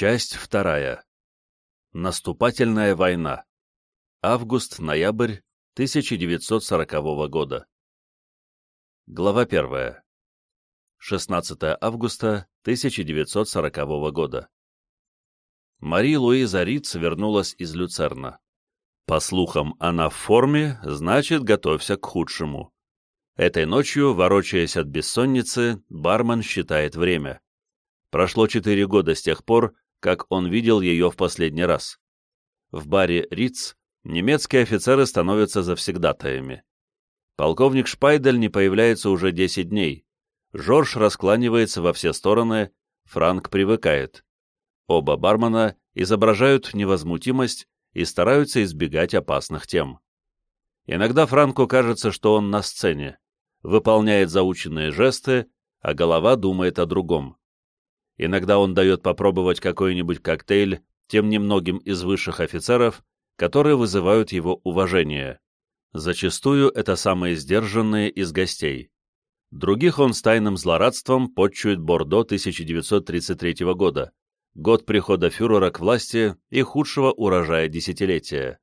Часть вторая. Наступательная война. Август-ноябрь 1940 года. Глава первая. 16 августа 1940 года. Мари Луиза Риц вернулась из Люцерна. По слухам, она в форме, значит, готовься к худшему. Этой ночью, ворочаясь от бессонницы, бармен считает время. Прошло четыре года с тех пор, как он видел ее в последний раз. В баре «Риц» немецкие офицеры становятся завсегдатаями. Полковник Шпайдель не появляется уже 10 дней. Жорж раскланивается во все стороны, Франк привыкает. Оба бармена изображают невозмутимость и стараются избегать опасных тем. Иногда Франку кажется, что он на сцене выполняет заученные жесты, а голова думает о другом. Иногда он дает попробовать какой-нибудь коктейль тем немногим из высших офицеров, которые вызывают его уважение. Зачастую это самые сдержанные из гостей. Других он с тайным злорадством подчует Бордо 1933 года, год прихода фюрера к власти и худшего урожая десятилетия.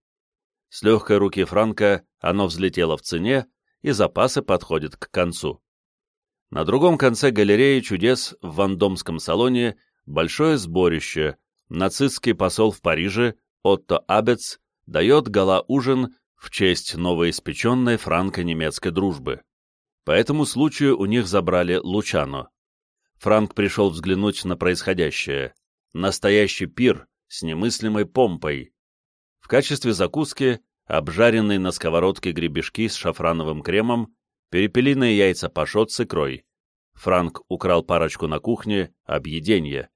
С легкой руки Франка оно взлетело в цене, и запасы подходят к концу. На другом конце галереи чудес в Вандомском салоне большое сборище. Нацистский посол в Париже Отто Абец дает гала-ужин в честь новоиспеченной франко-немецкой дружбы. По этому случаю у них забрали Лучано. Франк пришел взглянуть на происходящее. Настоящий пир с немыслимой помпой. В качестве закуски обжаренные на сковородке гребешки с шафрановым кремом, перепелиные яйца пашот с икрой. Франк украл парочку на кухне, объеденье.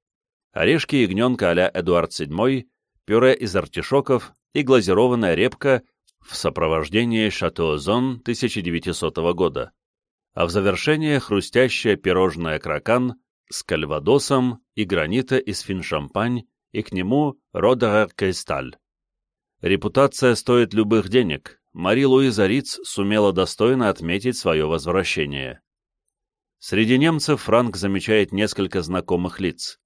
Орешки ягненка а-ля Эдуард VII, пюре из артишоков и глазированная репка в сопровождении Шато-Зон 1900 года. А в завершение хрустящее пирожное кракан с кальвадосом и гранита из финшампань и к нему Родерер Кристаль. Репутация стоит любых денег. Мари Луиза Риц сумела достойно отметить свое возвращение. Среди немцев Франк замечает несколько знакомых лиц.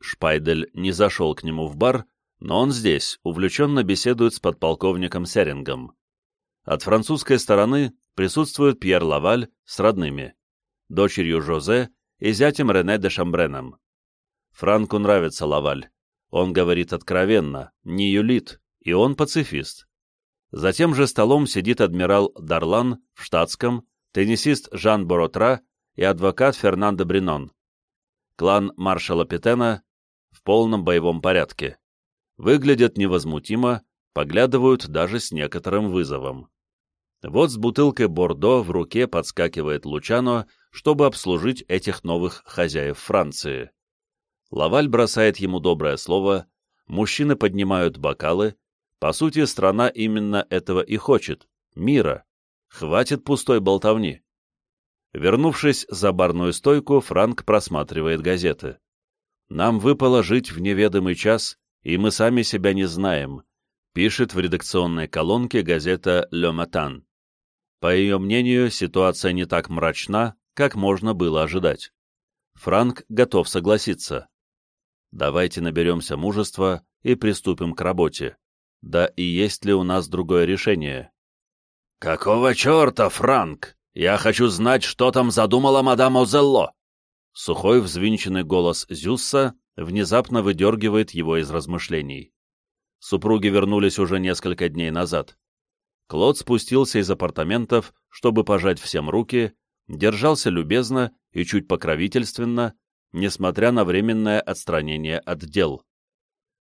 Шпайдель не зашел к нему в бар, но он здесь, увлеченно беседует с подполковником Серингом. От французской стороны присутствует Пьер Лаваль с родными, дочерью Жозе и зятем Рене де Шамбреном. Франку нравится Лаваль. Он говорит откровенно, не юлит, и он пацифист. За тем же столом сидит адмирал Дарлан в штатском, теннисист Жан Боротра и адвокат Фернандо Бринон. Клан маршала Петена в полном боевом порядке. Выглядят невозмутимо, поглядывают даже с некоторым вызовом. Вот с бутылкой Бордо в руке подскакивает Лучано, чтобы обслужить этих новых хозяев Франции. Лаваль бросает ему доброе слово, мужчины поднимают бокалы, по сути, страна именно этого и хочет — мира. Хватит пустой болтовни. Вернувшись за барную стойку, Франк просматривает газеты. «Нам выпало жить в неведомый час, и мы сами себя не знаем», пишет в редакционной колонке газета «Le Matin». По ее мнению, ситуация не так мрачна, как можно было ожидать. Франк готов согласиться. Давайте наберемся мужества и приступим к работе. Да и есть ли у нас другое решение? «Какого черта, Франк? Я хочу знать, что там задумала мадам Озелло!» Сухой взвинченный голос Зюсса внезапно выдергивает его из размышлений. Супруги вернулись уже несколько дней назад. Клод спустился из апартаментов, чтобы пожать всем руки, держался любезно и чуть покровительственно, несмотря на временное отстранение от дел.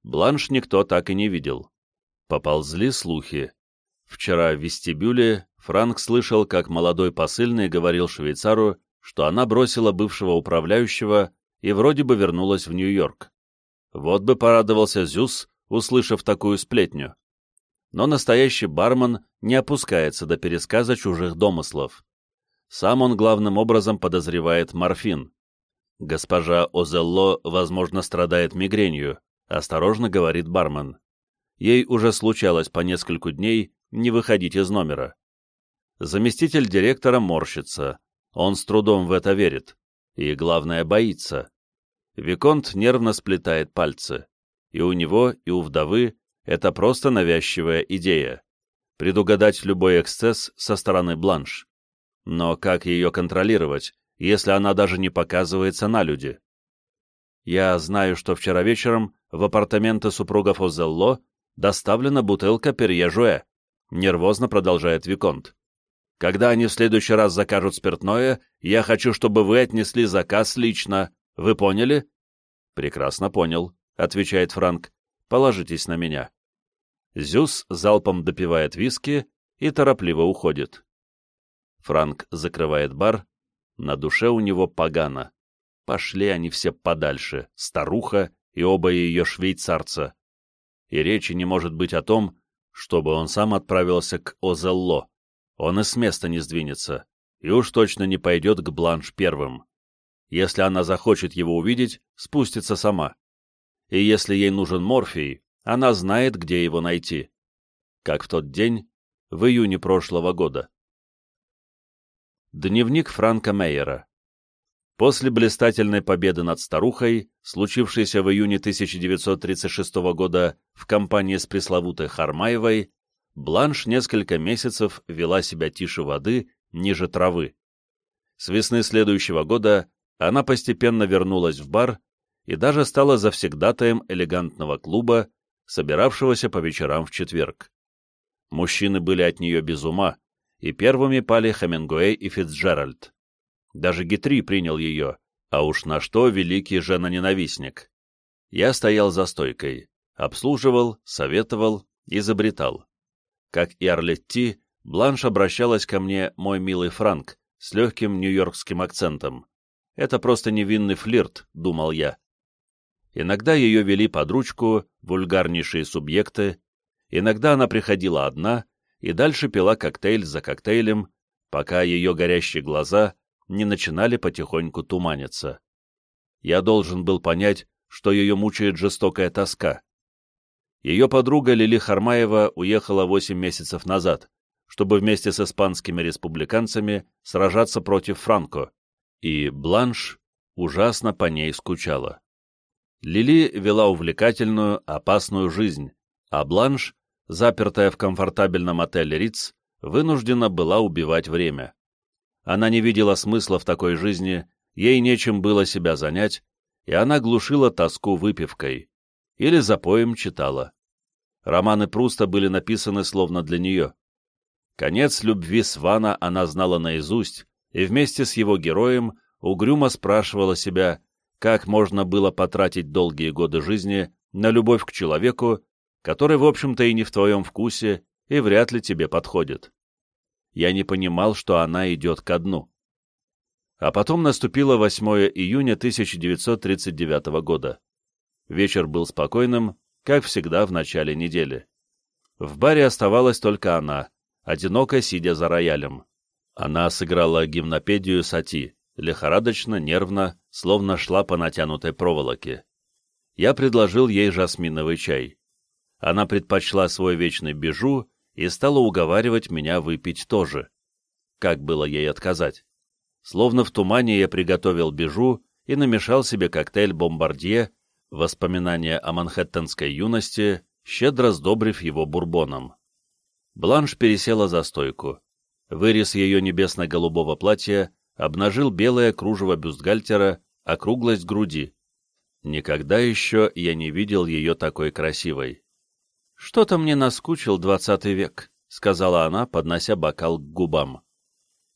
Бланш никто так и не видел. Поползли слухи. Вчера в вестибюле Франк слышал, как молодой посыльный говорил швейцару, что она бросила бывшего управляющего и вроде бы вернулась в Нью-Йорк. Вот бы порадовался Зюс, услышав такую сплетню. Но настоящий бармен не опускается до пересказа чужих домыслов. Сам он главным образом подозревает морфин. Госпожа Озелло, возможно, страдает мигренью, осторожно говорит бармен ей уже случалось по нескольку дней не выходить из номера. Заместитель директора морщится, он с трудом в это верит, и, главное, боится. Виконт нервно сплетает пальцы. И у него, и у вдовы это просто навязчивая идея. Предугадать любой эксцесс со стороны Бланш. Но как ее контролировать, если она даже не показывается на люди? Я знаю, что вчера вечером в апартаменты супругов Озелло доставлена бутылка перье нервозно продолжает Виконт. Когда они в следующий раз закажут спиртное, я хочу, чтобы вы отнесли заказ лично. Вы поняли? Прекрасно понял, отвечает Франк. Положитесь на меня. Зюс залпом допивает виски и торопливо уходит. Франк закрывает бар. На душе у него погано. Пошли они все подальше, старуха и оба ее швейцарца. И речи не может быть о том, чтобы он сам отправился к Озелло. Он и с места не сдвинется, и уж точно не пойдет к Бланш первым. Если она захочет его увидеть, спустится сама. И если ей нужен морфий, она знает, где его найти. Как в тот день, в июне прошлого года. Дневник Франка Мейера После блистательной победы над старухой, случившейся в июне 1936 года в компании с пресловутой Хармаевой, Бланш несколько месяцев вела себя тише воды, ниже травы. С весны следующего года она постепенно вернулась в бар и даже стала завсегдатаем элегантного клуба, собиравшегося по вечерам в четверг. Мужчины были от нее без ума, и первыми пали Хемингуэй и Фицджеральд. Даже Гитри принял ее, а уж на что великий жена-ненавистник. Я стоял за стойкой, обслуживал, советовал, изобретал. Как и Арлетти, Бланш обращалась ко мне «мой милый Франк» с легким нью-йоркским акцентом. Это просто невинный флирт, думал я. Иногда ее вели под ручку вульгарнейшие субъекты, иногда она приходила одна и дальше пила коктейль за коктейлем, пока ее горящие глаза не начинали потихоньку туманиться. Я должен был понять, что ее мучает жестокая тоска. Ее подруга Лили Хармаева уехала 8 месяцев назад, чтобы вместе с испанскими республиканцами сражаться против Франко, и Бланш ужасно по ней скучала. Лили вела увлекательную, опасную жизнь, а Бланш, запертая в комфортабельном отеле Риц, вынуждена была убивать время. Она не видела смысла в такой жизни, ей нечем было себя занять, и она глушила тоску выпивкой. Или запоем читала. Романы Пруста были написаны словно для нее. Конец любви Свана она знала наизусть, и вместе с его героем угрюмо спрашивала себя, как можно было потратить долгие годы жизни на любовь к человеку, который, в общем-то, и не в твоем вкусе, и вряд ли тебе подходит я не понимал, что она идет ко дну. А потом наступило 8 июня 1939 года. Вечер был спокойным, как всегда в начале недели. В баре оставалась только она, одиноко сидя за роялем. Она сыграла гимнопедию Сати, лихорадочно, нервно, словно шла по натянутой проволоке. Я предложил ей жасминовый чай. Она предпочла свой вечный бежу и стала уговаривать меня выпить тоже. Как было ей отказать? Словно в тумане я приготовил бежу и намешал себе коктейль «Бомбардье», воспоминания о манхэттенской юности, щедро сдобрив его бурбоном. Бланш пересела за стойку. Вырез ее небесно-голубого платья обнажил белое кружево бюстгальтера, округлость груди. Никогда еще я не видел ее такой красивой. «Что-то мне наскучил двадцатый век», — сказала она, поднося бокал к губам.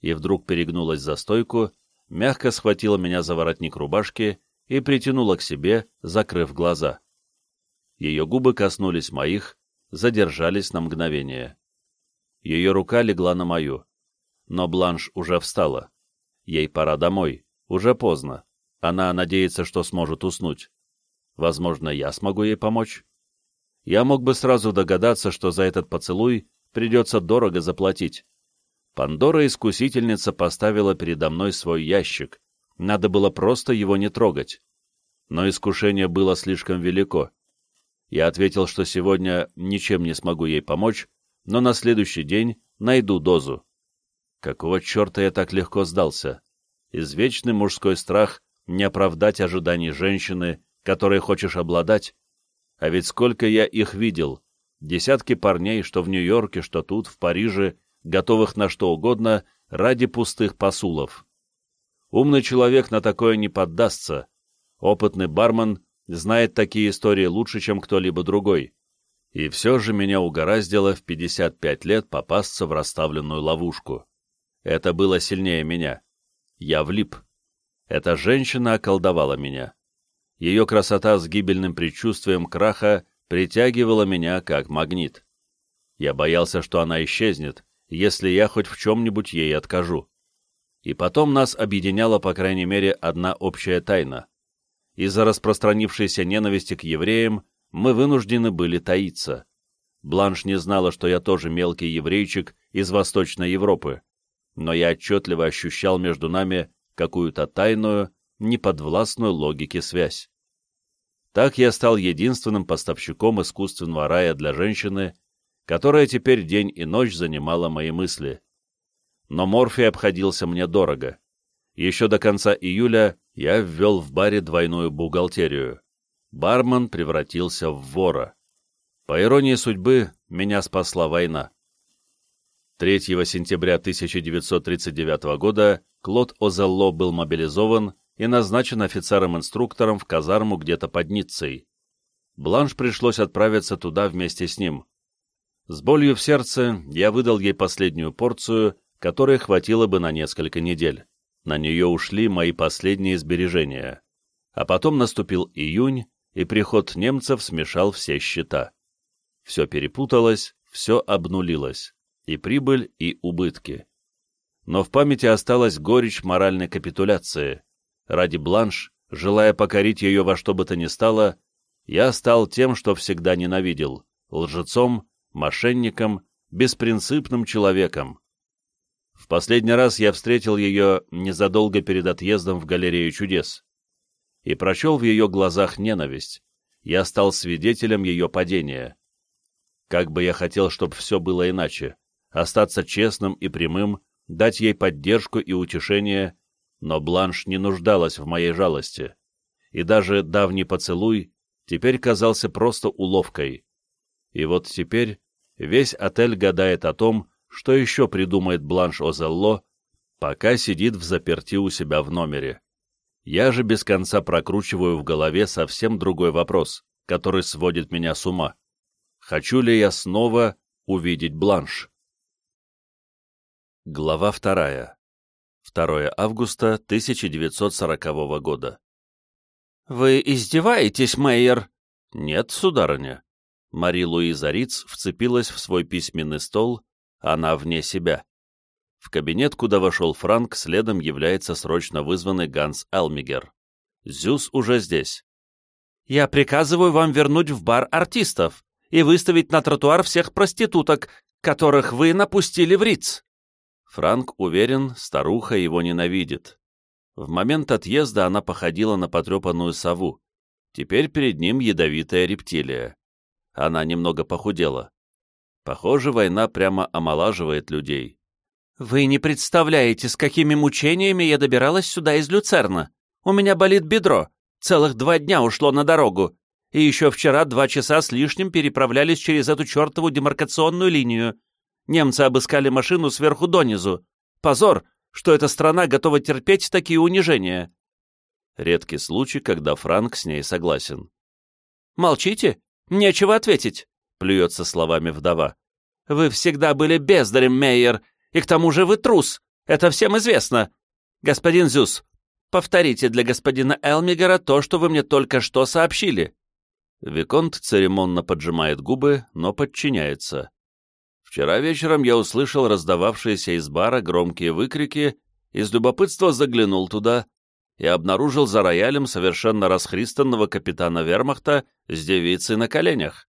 И вдруг перегнулась за стойку, мягко схватила меня за воротник рубашки и притянула к себе, закрыв глаза. Ее губы коснулись моих, задержались на мгновение. Ее рука легла на мою. Но Бланш уже встала. Ей пора домой, уже поздно. Она надеется, что сможет уснуть. Возможно, я смогу ей помочь я мог бы сразу догадаться, что за этот поцелуй придется дорого заплатить. Пандора-искусительница поставила передо мной свой ящик, надо было просто его не трогать. Но искушение было слишком велико. Я ответил, что сегодня ничем не смогу ей помочь, но на следующий день найду дозу. Какого черта я так легко сдался? Извечный мужской страх не оправдать ожиданий женщины, которой хочешь обладать, а ведь сколько я их видел, десятки парней, что в Нью-Йорке, что тут, в Париже, готовых на что угодно ради пустых посулов. Умный человек на такое не поддастся. Опытный бармен знает такие истории лучше, чем кто-либо другой. И все же меня угораздило в 55 лет попасться в расставленную ловушку. Это было сильнее меня. Я влип. Эта женщина околдовала меня. Ее красота с гибельным предчувствием краха притягивала меня как магнит. Я боялся, что она исчезнет, если я хоть в чем-нибудь ей откажу. И потом нас объединяла, по крайней мере, одна общая тайна. Из-за распространившейся ненависти к евреям мы вынуждены были таиться. Бланш не знала, что я тоже мелкий еврейчик из Восточной Европы, но я отчетливо ощущал между нами какую-то тайную, неподвластную логике связь. Так я стал единственным поставщиком искусственного рая для женщины, которая теперь день и ночь занимала мои мысли. Но морфий обходился мне дорого. Еще до конца июля я ввел в баре двойную бухгалтерию. Бармен превратился в вора. По иронии судьбы, меня спасла война. 3 сентября 1939 года Клод Озелло был мобилизован и назначен офицером-инструктором в казарму где-то под Ниццей. Бланш пришлось отправиться туда вместе с ним. С болью в сердце я выдал ей последнюю порцию, которой хватило бы на несколько недель. На нее ушли мои последние сбережения. А потом наступил июнь, и приход немцев смешал все счета. Все перепуталось, все обнулилось. И прибыль, и убытки. Но в памяти осталась горечь моральной капитуляции. Ради бланш, желая покорить ее во что бы то ни стало, я стал тем, что всегда ненавидел — лжецом, мошенником, беспринципным человеком. В последний раз я встретил ее незадолго перед отъездом в галерею чудес и прочел в ее глазах ненависть. Я стал свидетелем ее падения. Как бы я хотел, чтобы все было иначе, остаться честным и прямым, дать ей поддержку и утешение, но Бланш не нуждалась в моей жалости. И даже давний поцелуй теперь казался просто уловкой. И вот теперь весь отель гадает о том, что еще придумает Бланш Озелло, пока сидит в заперти у себя в номере. Я же без конца прокручиваю в голове совсем другой вопрос, который сводит меня с ума. Хочу ли я снова увидеть Бланш? Глава вторая. 2 августа 1940 года. «Вы издеваетесь, Мейер?» «Нет, сударыня». Мари-Луиза Риц вцепилась в свой письменный стол, она вне себя. В кабинет, куда вошел Франк, следом является срочно вызванный Ганс Элмигер. Зюс уже здесь. «Я приказываю вам вернуть в бар артистов и выставить на тротуар всех проституток, которых вы напустили в Риц». Франк уверен, старуха его ненавидит. В момент отъезда она походила на потрепанную сову. Теперь перед ним ядовитая рептилия. Она немного похудела. Похоже, война прямо омолаживает людей. «Вы не представляете, с какими мучениями я добиралась сюда из Люцерна. У меня болит бедро. Целых два дня ушло на дорогу. И еще вчера два часа с лишним переправлялись через эту чертову демаркационную линию. Немцы обыскали машину сверху донизу. Позор, что эта страна готова терпеть такие унижения. Редкий случай, когда Франк с ней согласен. «Молчите? Нечего ответить», — плюется словами вдова. «Вы всегда были бездарем, Мейер, и к тому же вы трус. Это всем известно. Господин Зюс, повторите для господина Элмигера то, что вы мне только что сообщили». Виконт церемонно поджимает губы, но подчиняется. Вчера вечером я услышал раздававшиеся из бара громкие выкрики, из любопытства заглянул туда и обнаружил за роялем совершенно расхристанного капитана вермахта с девицей на коленях.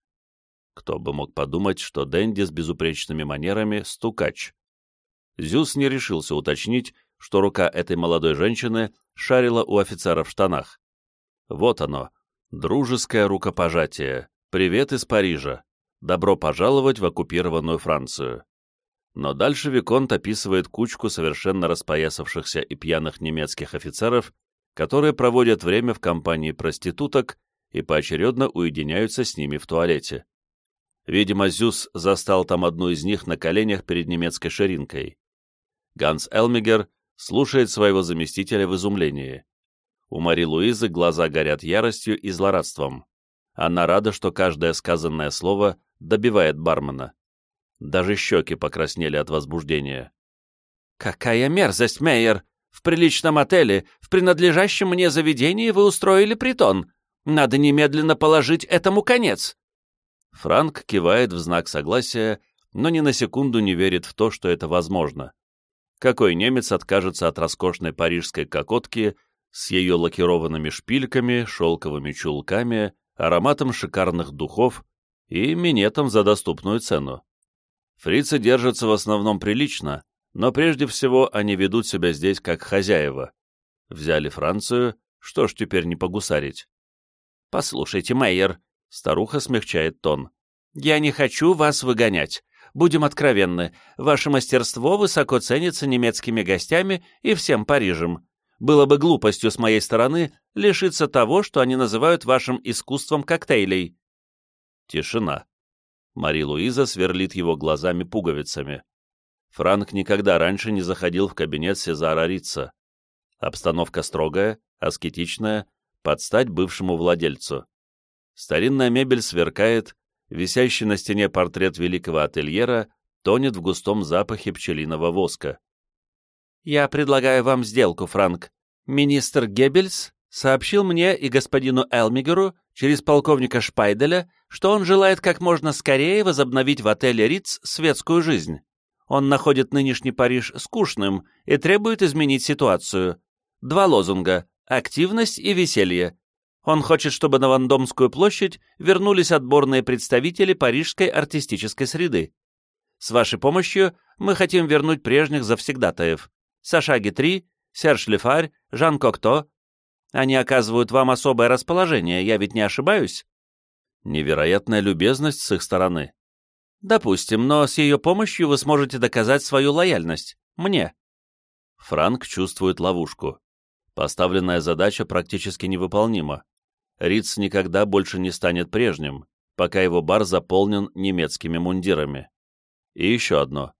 Кто бы мог подумать, что Дэнди с безупречными манерами — стукач. Зюс не решился уточнить, что рука этой молодой женщины шарила у офицера в штанах. Вот оно, дружеское рукопожатие. Привет из Парижа. Добро пожаловать в оккупированную Францию. Но дальше Виконт описывает кучку совершенно распоясавшихся и пьяных немецких офицеров, которые проводят время в компании проституток и поочередно уединяются с ними в туалете. Видимо, Зюс застал там одну из них на коленях перед немецкой ширинкой. Ганс Элмигер слушает своего заместителя в изумлении. У Мари Луизы глаза горят яростью и злорадством. Она рада, что каждое сказанное слово добивает бармена. Даже щеки покраснели от возбуждения. «Какая мерзость, Мейер! В приличном отеле, в принадлежащем мне заведении вы устроили притон. Надо немедленно положить этому конец!» Франк кивает в знак согласия, но ни на секунду не верит в то, что это возможно. Какой немец откажется от роскошной парижской кокотки с ее лакированными шпильками, шелковыми чулками, ароматом шикарных духов и минетом за доступную цену? Фрицы держатся в основном прилично, но прежде всего они ведут себя здесь как хозяева. Взяли Францию, что ж теперь не погусарить? «Послушайте, Мейер», — старуха смягчает тон, — «я не хочу вас выгонять. Будем откровенны, ваше мастерство высоко ценится немецкими гостями и всем Парижем. Было бы глупостью с моей стороны лишиться того, что они называют вашим искусством коктейлей». Тишина. Мари-Луиза сверлит его глазами пуговицами. Франк никогда раньше не заходил в кабинет Сезара Рица. Обстановка строгая, аскетичная, под стать бывшему владельцу. Старинная мебель сверкает, висящий на стене портрет великого ательера тонет в густом запахе пчелиного воска. «Я предлагаю вам сделку, Франк. Министр Геббельс сообщил мне и господину Элмигеру через полковника Шпайделя, что он желает как можно скорее возобновить в отеле Риц светскую жизнь. Он находит нынешний Париж скучным и требует изменить ситуацию. Два лозунга — активность и веселье. Он хочет, чтобы на Вандомскую площадь вернулись отборные представители парижской артистической среды. С вашей помощью мы хотим вернуть прежних завсегдатаев. Саша Гитри, Серж Лефарь, Жан Кокто. Они оказывают вам особое расположение, я ведь не ошибаюсь? Невероятная любезность с их стороны. Допустим, но с ее помощью вы сможете доказать свою лояльность. Мне. Франк чувствует ловушку. Поставленная задача практически невыполнима. Риц никогда больше не станет прежним, пока его бар заполнен немецкими мундирами. И еще одно.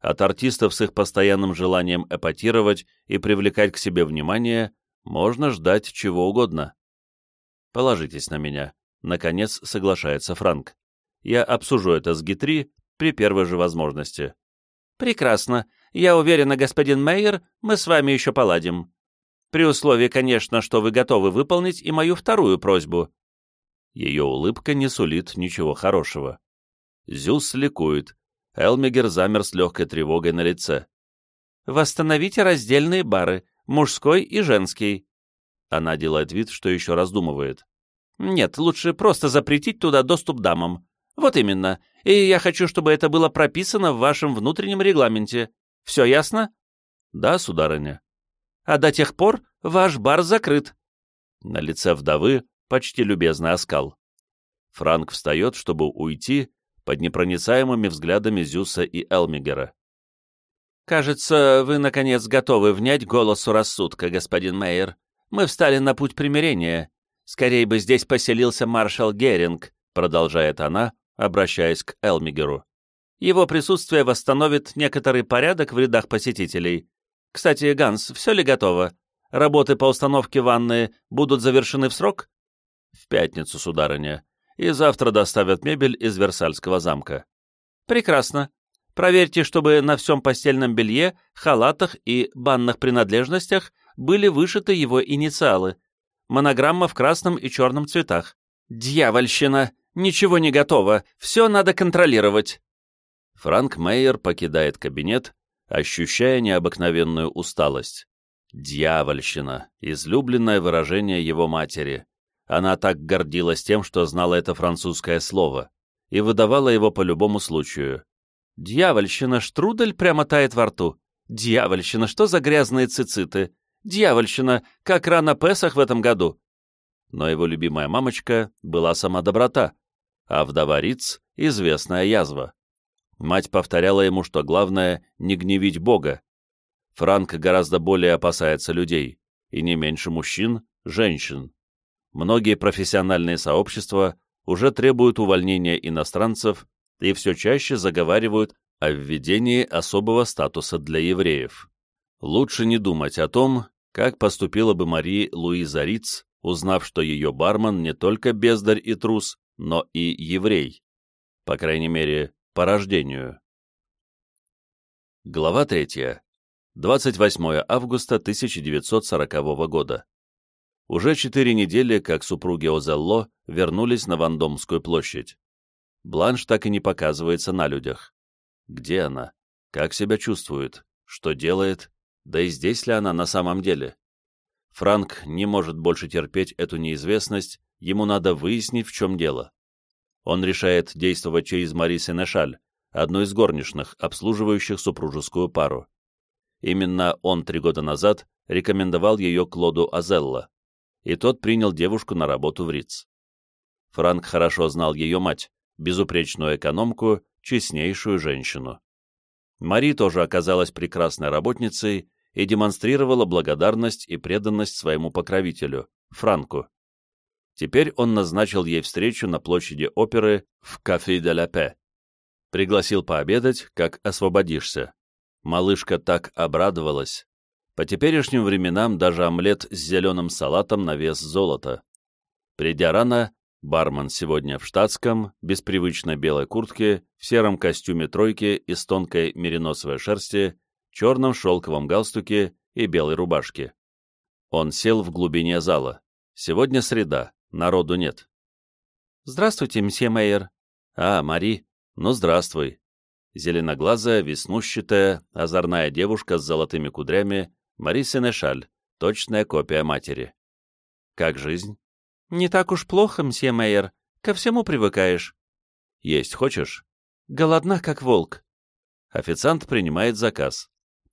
От артистов с их постоянным желанием эпатировать и привлекать к себе внимание можно ждать чего угодно. Положитесь на меня. Наконец соглашается Франк я обсужу это с Гитри при первой же возможности. Прекрасно. Я уверена, господин Мейер, мы с вами еще поладим. При условии, конечно, что вы готовы выполнить и мою вторую просьбу. Ее улыбка не сулит ничего хорошего. Зюс ликует. Элмигер замер с легкой тревогой на лице. «Восстановите раздельные бары, мужской и женский». Она делает вид, что еще раздумывает. «Нет, лучше просто запретить туда доступ дамам. Вот именно. И я хочу, чтобы это было прописано в вашем внутреннем регламенте. Все ясно? Да, сударыня. А до тех пор ваш бар закрыт. На лице вдовы почти любезный оскал. Франк встает, чтобы уйти под непроницаемыми взглядами Зюса и Элмигера. «Кажется, вы, наконец, готовы внять голосу рассудка, господин Мейер. Мы встали на путь примирения. Скорее бы здесь поселился маршал Геринг», — продолжает она, обращаясь к Элмигеру. Его присутствие восстановит некоторый порядок в рядах посетителей. Кстати, Ганс, все ли готово? Работы по установке ванны будут завершены в срок? В пятницу, сударыня. И завтра доставят мебель из Версальского замка. Прекрасно. Проверьте, чтобы на всем постельном белье, халатах и банных принадлежностях были вышиты его инициалы. Монограмма в красном и черном цветах. Дьявольщина! Ничего не готово, все надо контролировать. Франк Мейер покидает кабинет, ощущая необыкновенную усталость. Дьявольщина, излюбленное выражение его матери. Она так гордилась тем, что знала это французское слово, и выдавала его по любому случаю. Дьявольщина, штрудель прямо тает во рту. Дьявольщина, что за грязные цициты? Дьявольщина, как рано Песах в этом году. Но его любимая мамочка была сама доброта, а вдова Риц — известная язва. Мать повторяла ему, что главное — не гневить Бога. Франк гораздо более опасается людей. и не меньше мужчин – женщин. Многие профессиональные сообщества уже требуют увольнения иностранцев и все чаще заговаривают о введении особого статуса для евреев. Лучше не думать о том, как поступила бы Мари Луиза Риц, узнав, что ее бармен не только бездарь и трус, но и еврей. По крайней мере, по рождению. Глава 3. 28 августа 1940 года. Уже четыре недели, как супруги Озелло вернулись на Вандомскую площадь. Бланш так и не показывается на людях. Где она? Как себя чувствует? Что делает? Да и здесь ли она на самом деле? Франк не может больше терпеть эту неизвестность, ему надо выяснить, в чем дело. Он решает действовать через Мари Сенешаль, одну из горничных, обслуживающих супружескую пару. Именно он три года назад рекомендовал ее Клоду Азелла, и тот принял девушку на работу в Риц. Франк хорошо знал ее мать, безупречную экономку, честнейшую женщину. Мари тоже оказалась прекрасной работницей и демонстрировала благодарность и преданность своему покровителю, Франку. Теперь он назначил ей встречу на площади оперы в Кафе де ла Пе. Пригласил пообедать, как освободишься. Малышка так обрадовалась. По теперешним временам даже омлет с зеленым салатом на вес золота. Придя рано, бармен сегодня в штатском, без привычной белой куртки, в сером костюме тройки из тонкой мериносовой шерсти, черном шелковом галстуке и белой рубашке. Он сел в глубине зала. Сегодня среда, Народу нет. «Здравствуйте, мсье Мейер». «А, Мари. Ну, здравствуй». Зеленоглазая, веснущатая, озорная девушка с золотыми кудрями, Мари Сенешаль, точная копия матери. «Как жизнь?» «Не так уж плохо, мсье Мейер. Ко всему привыкаешь». «Есть хочешь?» «Голодна, как волк». Официант принимает заказ.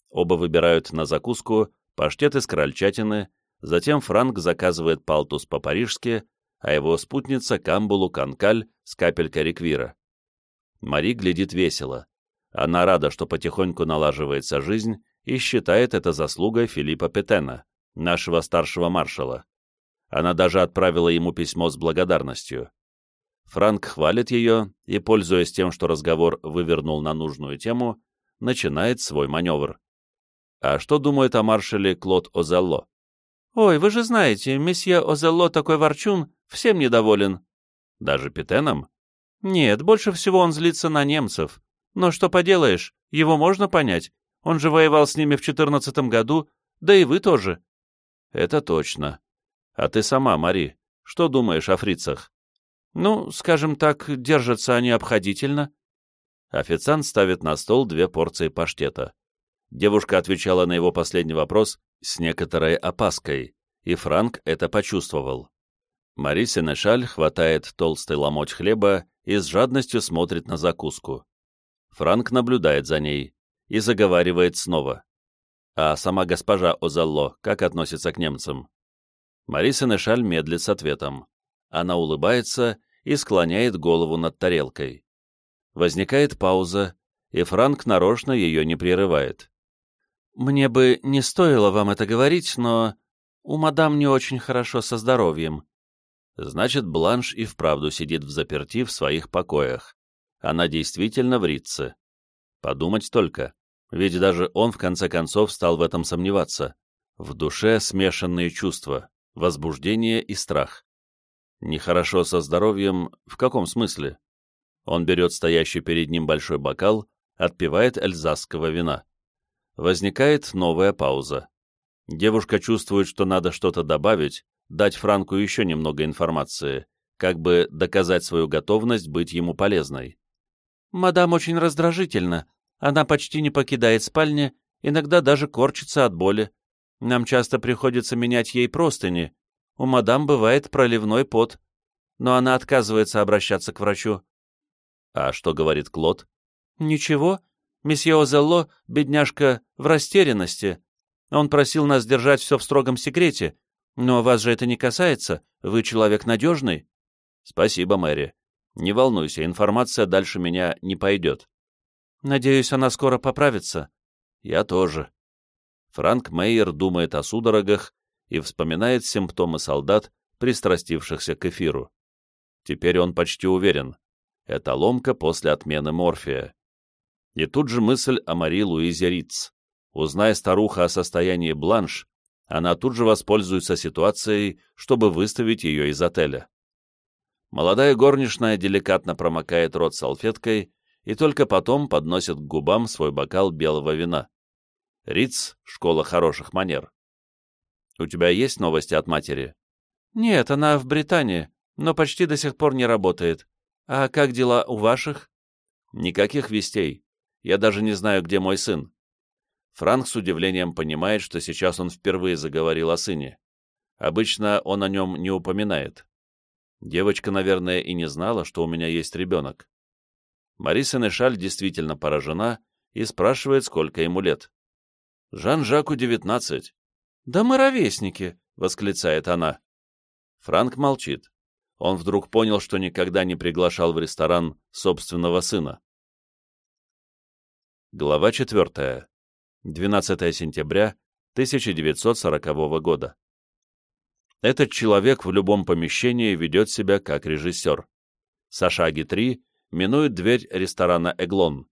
Оба выбирают на закуску паштет из крольчатины, Затем Франк заказывает палтус по-парижски, а его спутница — камбулу канкаль с капелькой реквира. Мари глядит весело. Она рада, что потихоньку налаживается жизнь, и считает это заслугой Филиппа Петена, нашего старшего маршала. Она даже отправила ему письмо с благодарностью. Франк хвалит ее и, пользуясь тем, что разговор вывернул на нужную тему, начинает свой маневр. А что думает о маршале Клод Озелло? «Ой, вы же знаете, месье Озелло такой ворчун, всем недоволен». «Даже Петеном?» «Нет, больше всего он злится на немцев. Но что поделаешь, его можно понять. Он же воевал с ними в четырнадцатом году, да и вы тоже». «Это точно. А ты сама, Мари, что думаешь о фрицах?» «Ну, скажем так, держатся они обходительно». Официант ставит на стол две порции паштета. Девушка отвечала на его последний вопрос с некоторой опаской, и Франк это почувствовал. Мари Сенешаль хватает толстый ломоть хлеба и с жадностью смотрит на закуску. Франк наблюдает за ней и заговаривает снова. А сама госпожа Озалло как относится к немцам? Мари Сенешаль медлит с ответом. Она улыбается и склоняет голову над тарелкой. Возникает пауза, и Франк нарочно ее не прерывает. «Мне бы не стоило вам это говорить, но у мадам не очень хорошо со здоровьем». Значит, Бланш и вправду сидит в заперти в своих покоях. Она действительно в. Подумать только, ведь даже он в конце концов стал в этом сомневаться. В душе смешанные чувства, возбуждение и страх. Нехорошо со здоровьем в каком смысле? Он берет стоящий перед ним большой бокал, отпивает эльзасского вина. Возникает новая пауза. Девушка чувствует, что надо что-то добавить, дать Франку еще немного информации, как бы доказать свою готовность быть ему полезной. «Мадам очень раздражительна. Она почти не покидает спальни, иногда даже корчится от боли. Нам часто приходится менять ей простыни. У мадам бывает проливной пот. Но она отказывается обращаться к врачу». «А что говорит Клод?» «Ничего. Месье Озелло, бедняжка, в растерянности. Он просил нас держать все в строгом секрете, но вас же это не касается, вы человек надежный. Спасибо, Мэри. Не волнуйся, информация дальше меня не пойдет. Надеюсь, она скоро поправится. Я тоже. Франк Мейер думает о судорогах и вспоминает симптомы солдат, пристрастившихся к эфиру. Теперь он почти уверен. Это ломка после отмены морфия. И тут же мысль о Мари Луизе Риц. Узная старуха о состоянии Бланш, она тут же воспользуется ситуацией, чтобы выставить ее из отеля. Молодая горничная деликатно промокает рот салфеткой и только потом подносит к губам свой бокал белого вина. Риц — школа хороших манер. «У тебя есть новости от матери?» «Нет, она в Британии, но почти до сих пор не работает. А как дела у ваших?» «Никаких вестей. Я даже не знаю, где мой сын». Франк с удивлением понимает, что сейчас он впервые заговорил о сыне. Обычно он о нем не упоминает. Девочка, наверное, и не знала, что у меня есть ребенок. Мариса Нешаль действительно поражена и спрашивает, сколько ему лет. «Жан-Жаку девятнадцать». «Да мы ровесники», — восклицает она. Франк молчит. Он вдруг понял, что никогда не приглашал в ресторан собственного сына. Глава 4. 12 сентября 1940 года. Этот человек в любом помещении ведет себя как режиссер. Со шаги 3 минует дверь ресторана «Эглон».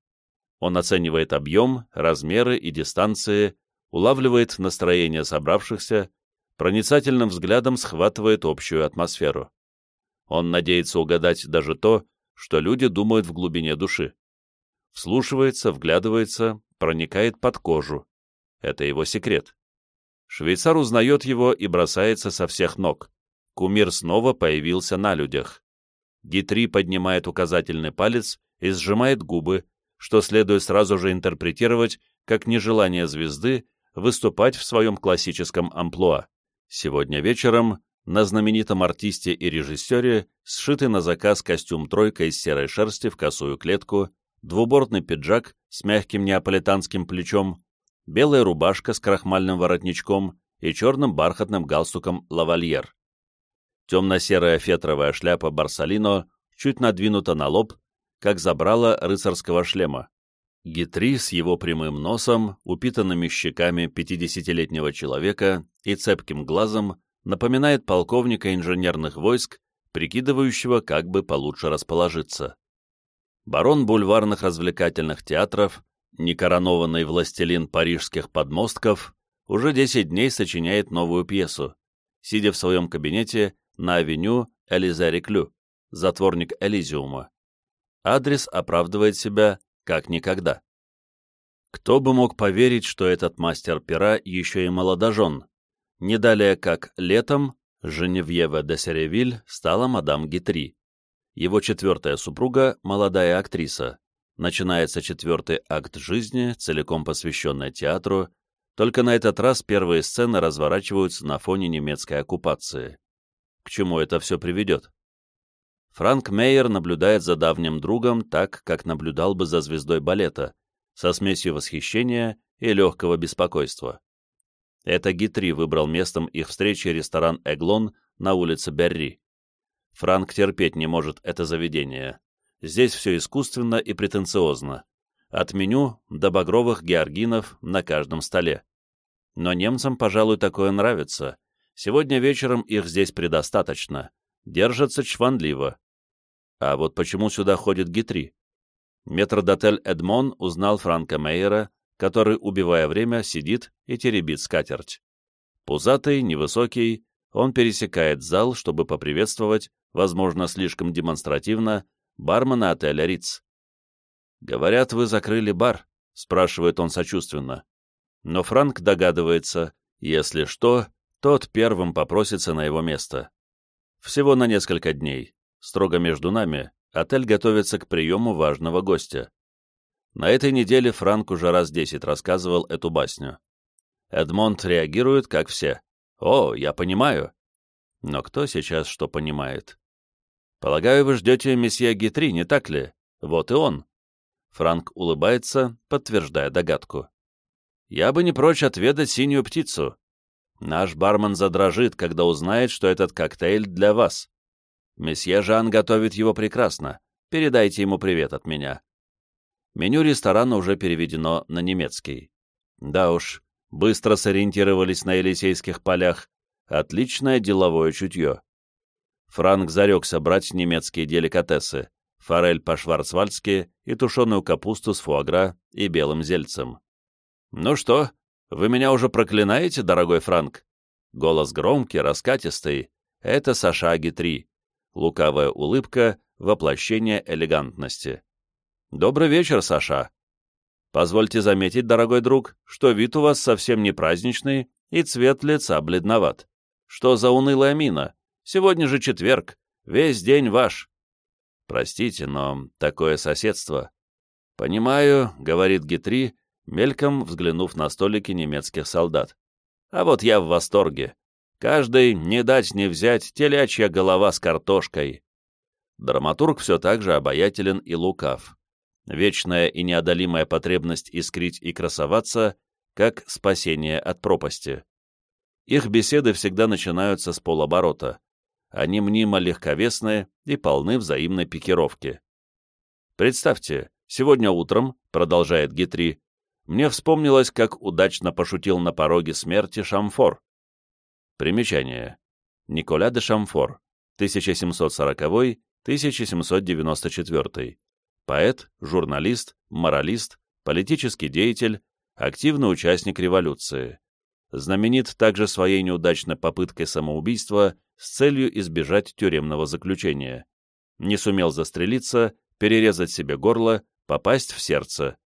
Он оценивает объем, размеры и дистанции, улавливает настроение собравшихся, проницательным взглядом схватывает общую атмосферу. Он надеется угадать даже то, что люди думают в глубине души. Вслушивается, вглядывается, проникает под кожу. Это его секрет. Швейцар узнает его и бросается со всех ног. Кумир снова появился на людях. Гитри поднимает указательный палец и сжимает губы, что следует сразу же интерпретировать как нежелание звезды выступать в своем классическом амплуа. Сегодня вечером на знаменитом артисте и режиссере сшитый на заказ костюм «тройка» из серой шерсти в косую клетку, двубортный пиджак с мягким неаполитанским плечом, белая рубашка с крахмальным воротничком и черным бархатным галстуком «лавальер». Темно-серая фетровая шляпа «Барсалино» чуть надвинута на лоб, как забрала рыцарского шлема. Гитри с его прямым носом, упитанными щеками пятидесятилетнего человека и цепким глазом напоминает полковника инженерных войск, прикидывающего, как бы получше расположиться. Барон бульварных развлекательных театров, некоронованный властелин парижских подмостков, уже 10 дней сочиняет новую пьесу, сидя в своем кабинете на авеню Элизе-Реклю, затворник Элизиума. Адрес оправдывает себя как никогда. Кто бы мог поверить, что этот мастер пера еще и молодожен? Не далее как летом Женевьева де Серевиль стала мадам Гитри. Его четвертая супруга – молодая актриса. Начинается четвертый акт жизни, целиком посвященный театру, только на этот раз первые сцены разворачиваются на фоне немецкой оккупации. К чему это все приведет? Франк Мейер наблюдает за давним другом так, как наблюдал бы за звездой балета, со смесью восхищения и легкого беспокойства. Это Гитри выбрал местом их встречи ресторан «Эглон» на улице Берри. Франк терпеть не может это заведение. Здесь все искусственно и претенциозно. От меню до багровых георгинов на каждом столе. Но немцам, пожалуй, такое нравится. Сегодня вечером их здесь предостаточно. Держатся чванливо. А вот почему сюда ходит Гитри? Метродотель Эдмон узнал Франка Мейера, который, убивая время, сидит и теребит скатерть. Пузатый, невысокий, он пересекает зал, чтобы поприветствовать, возможно, слишком демонстративно, бармена отеля Риц. «Говорят, вы закрыли бар?» — спрашивает он сочувственно. Но Франк догадывается, если что, тот первым попросится на его место. Всего на несколько дней. Строго между нами, отель готовится к приему важного гостя. На этой неделе Франк уже раз десять рассказывал эту басню. Эдмонд реагирует, как все. «О, я понимаю». Но кто сейчас что понимает? «Полагаю, вы ждете месье Гитри, не так ли? Вот и он». Франк улыбается, подтверждая догадку. «Я бы не прочь отведать синюю птицу. Наш бармен задрожит, когда узнает, что этот коктейль для вас. Месье Жан готовит его прекрасно. Передайте ему привет от меня. Меню ресторана уже переведено на немецкий. Да уж, быстро сориентировались на Елисейских полях. отличное деловое чутье. Франк зарекся брать немецкие деликатесы, форель по-шварцвальдски и тушеную капусту с фуагра и белым зельцем. «Ну что, вы меня уже проклинаете, дорогой Франк?» Голос громкий, раскатистый. Это Саша Гитри. Лукавая улыбка, воплощение элегантности. «Добрый вечер, Саша. Позвольте заметить, дорогой друг, что вид у вас совсем не праздничный и цвет лица бледноват. Что за унылая мина? Сегодня же четверг, весь день ваш. Простите, но такое соседство. Понимаю, говорит Гитри, мельком взглянув на столики немецких солдат. А вот я в восторге. Каждый не дать не взять телячья голова с картошкой. Драматург все так же обаятелен и лукав. Вечная и неодолимая потребность искрить и красоваться, как спасение от пропасти. Их беседы всегда начинаются с полоборота. Они мнимо легковесные и полны взаимной пикировки. Представьте, сегодня утром, продолжает Гитри, мне вспомнилось, как удачно пошутил на пороге смерти Шамфор. Примечание. Николя де Шамфор, 1740-1794. Поэт, журналист, моралист, политический деятель, активный участник революции. Знаменит также своей неудачной попыткой самоубийства с целью избежать тюремного заключения. Не сумел застрелиться, перерезать себе горло, попасть в сердце.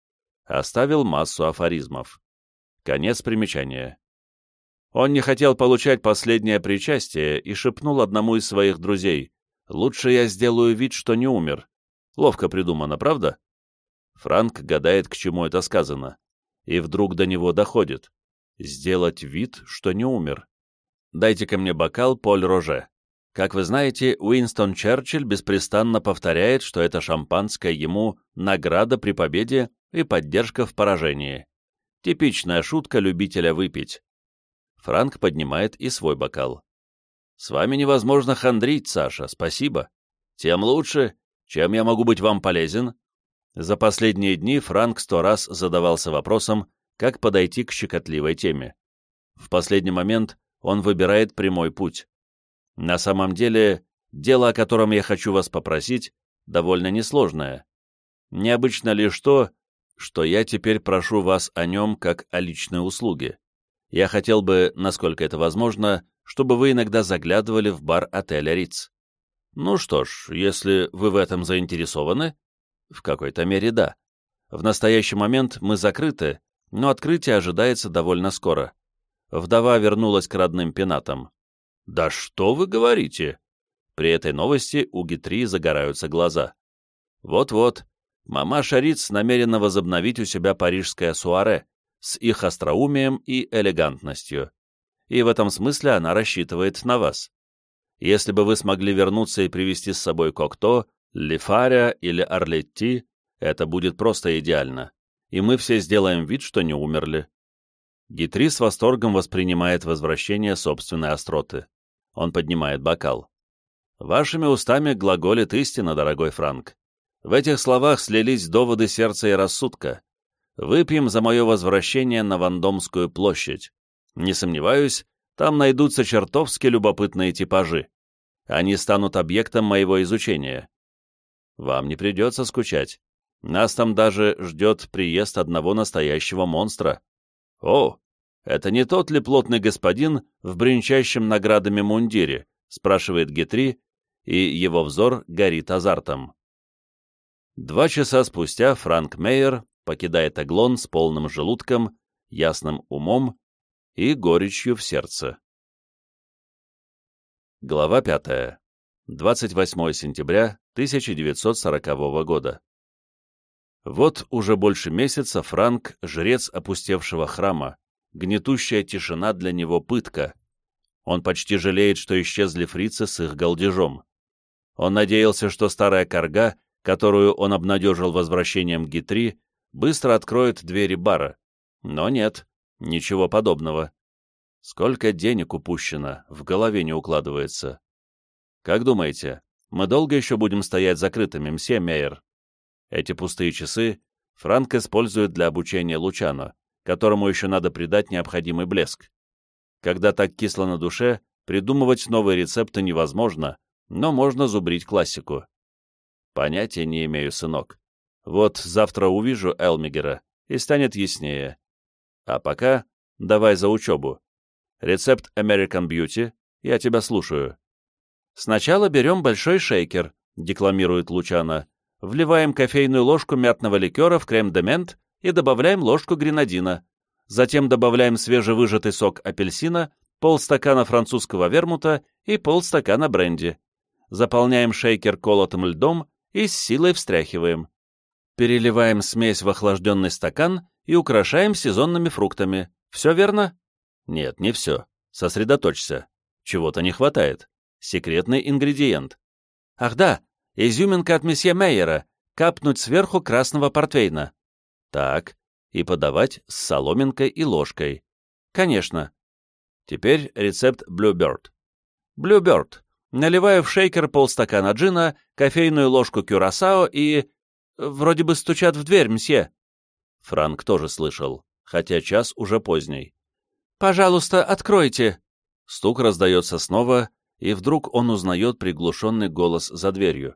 Оставил массу афоризмов. Конец примечания. Он не хотел получать последнее причастие и шепнул одному из своих друзей, «Лучше я сделаю вид, что не умер». Ловко придумано, правда? Франк гадает, к чему это сказано. И вдруг до него доходит. Сделать вид, что не умер. Дайте-ка мне бокал Поль Роже. Как вы знаете, Уинстон Черчилль беспрестанно повторяет, что это шампанское ему награда при победе и поддержка в поражении. Типичная шутка любителя выпить. Франк поднимает и свой бокал. «С вами невозможно хандрить, Саша, спасибо. Тем лучше. Чем я могу быть вам полезен?» За последние дни Франк сто раз задавался вопросом, как подойти к щекотливой теме. В последний момент он выбирает прямой путь. На самом деле, дело, о котором я хочу вас попросить, довольно несложное. Необычно лишь то, что я теперь прошу вас о нем как о личной услуге. Я хотел бы, насколько это возможно, чтобы вы иногда заглядывали в бар отеля Риц. Ну что ж, если вы в этом заинтересованы, в какой-то мере да. В настоящий момент мы закрыты, но открытие ожидается довольно скоро. Вдова вернулась к родным пенатам. «Да что вы говорите?» При этой новости у Гитри загораются глаза. Вот-вот, мама Шариц намерена возобновить у себя парижское суаре, с их остроумием и элегантностью. И в этом смысле она рассчитывает на вас. Если бы вы смогли вернуться и привезти с собой Кокто, Лифаря или Орлетти, это будет просто идеально. И мы все сделаем вид, что не умерли. Гитри с восторгом воспринимает возвращение собственной остроты. Он поднимает бокал. Вашими устами глаголит истина, дорогой Франк. В этих словах слились доводы сердца и рассудка. Выпьем за мое возвращение на Вандомскую площадь. Не сомневаюсь, там найдутся чертовски любопытные типажи. Они станут объектом моего изучения. Вам не придется скучать. Нас там даже ждет приезд одного настоящего монстра. О, это не тот ли плотный господин в бренчащем наградами мундире? спрашивает Гетри, и его взор горит азартом. Два часа спустя Франк Мейер покидает Аглон с полным желудком, ясным умом и горечью в сердце. Глава 5. 28 сентября 1940 года. Вот уже больше месяца Франк — жрец опустевшего храма, гнетущая тишина для него пытка. Он почти жалеет, что исчезли фрицы с их голдежом. Он надеялся, что старая корга, которую он обнадежил возвращением Гитри, быстро откроет двери бара. Но нет, ничего подобного. Сколько денег упущено, в голове не укладывается. Как думаете, мы долго еще будем стоять закрытыми, мсье Мейер? Эти пустые часы Франк использует для обучения Лучано, которому еще надо придать необходимый блеск. Когда так кисло на душе, Придумывать новые рецепты невозможно, но можно зубрить классику. Понятия не имею, сынок. Вот завтра увижу Элмигера, и станет яснее. А пока давай за учебу. Рецепт American Beauty, я тебя слушаю. Сначала берем большой шейкер, декламирует Лучана, вливаем кофейную ложку мятного ликера в крем-де-мент и добавляем ложку гренадина. Затем добавляем свежевыжатый сок апельсина, полстакана французского вермута и полстакана бренди. Заполняем шейкер колотым льдом и с силой встряхиваем. Переливаем смесь в охлажденный стакан и украшаем сезонными фруктами. Все верно? Нет, не все. Сосредоточься. Чего-то не хватает. Секретный ингредиент. Ах да, изюминка от месье Мейера. Капнуть сверху красного портвейна. Так, и подавать с соломинкой и ложкой. Конечно. Теперь рецепт Bluebird. Bluebird. Наливаю в шейкер полстакана джина, кофейную ложку кюрасао и... Вроде бы стучат в дверь, мсье. Франк тоже слышал, хотя час уже поздний. «Пожалуйста, откройте!» Стук раздается снова, и вдруг он узнает приглушенный голос за дверью.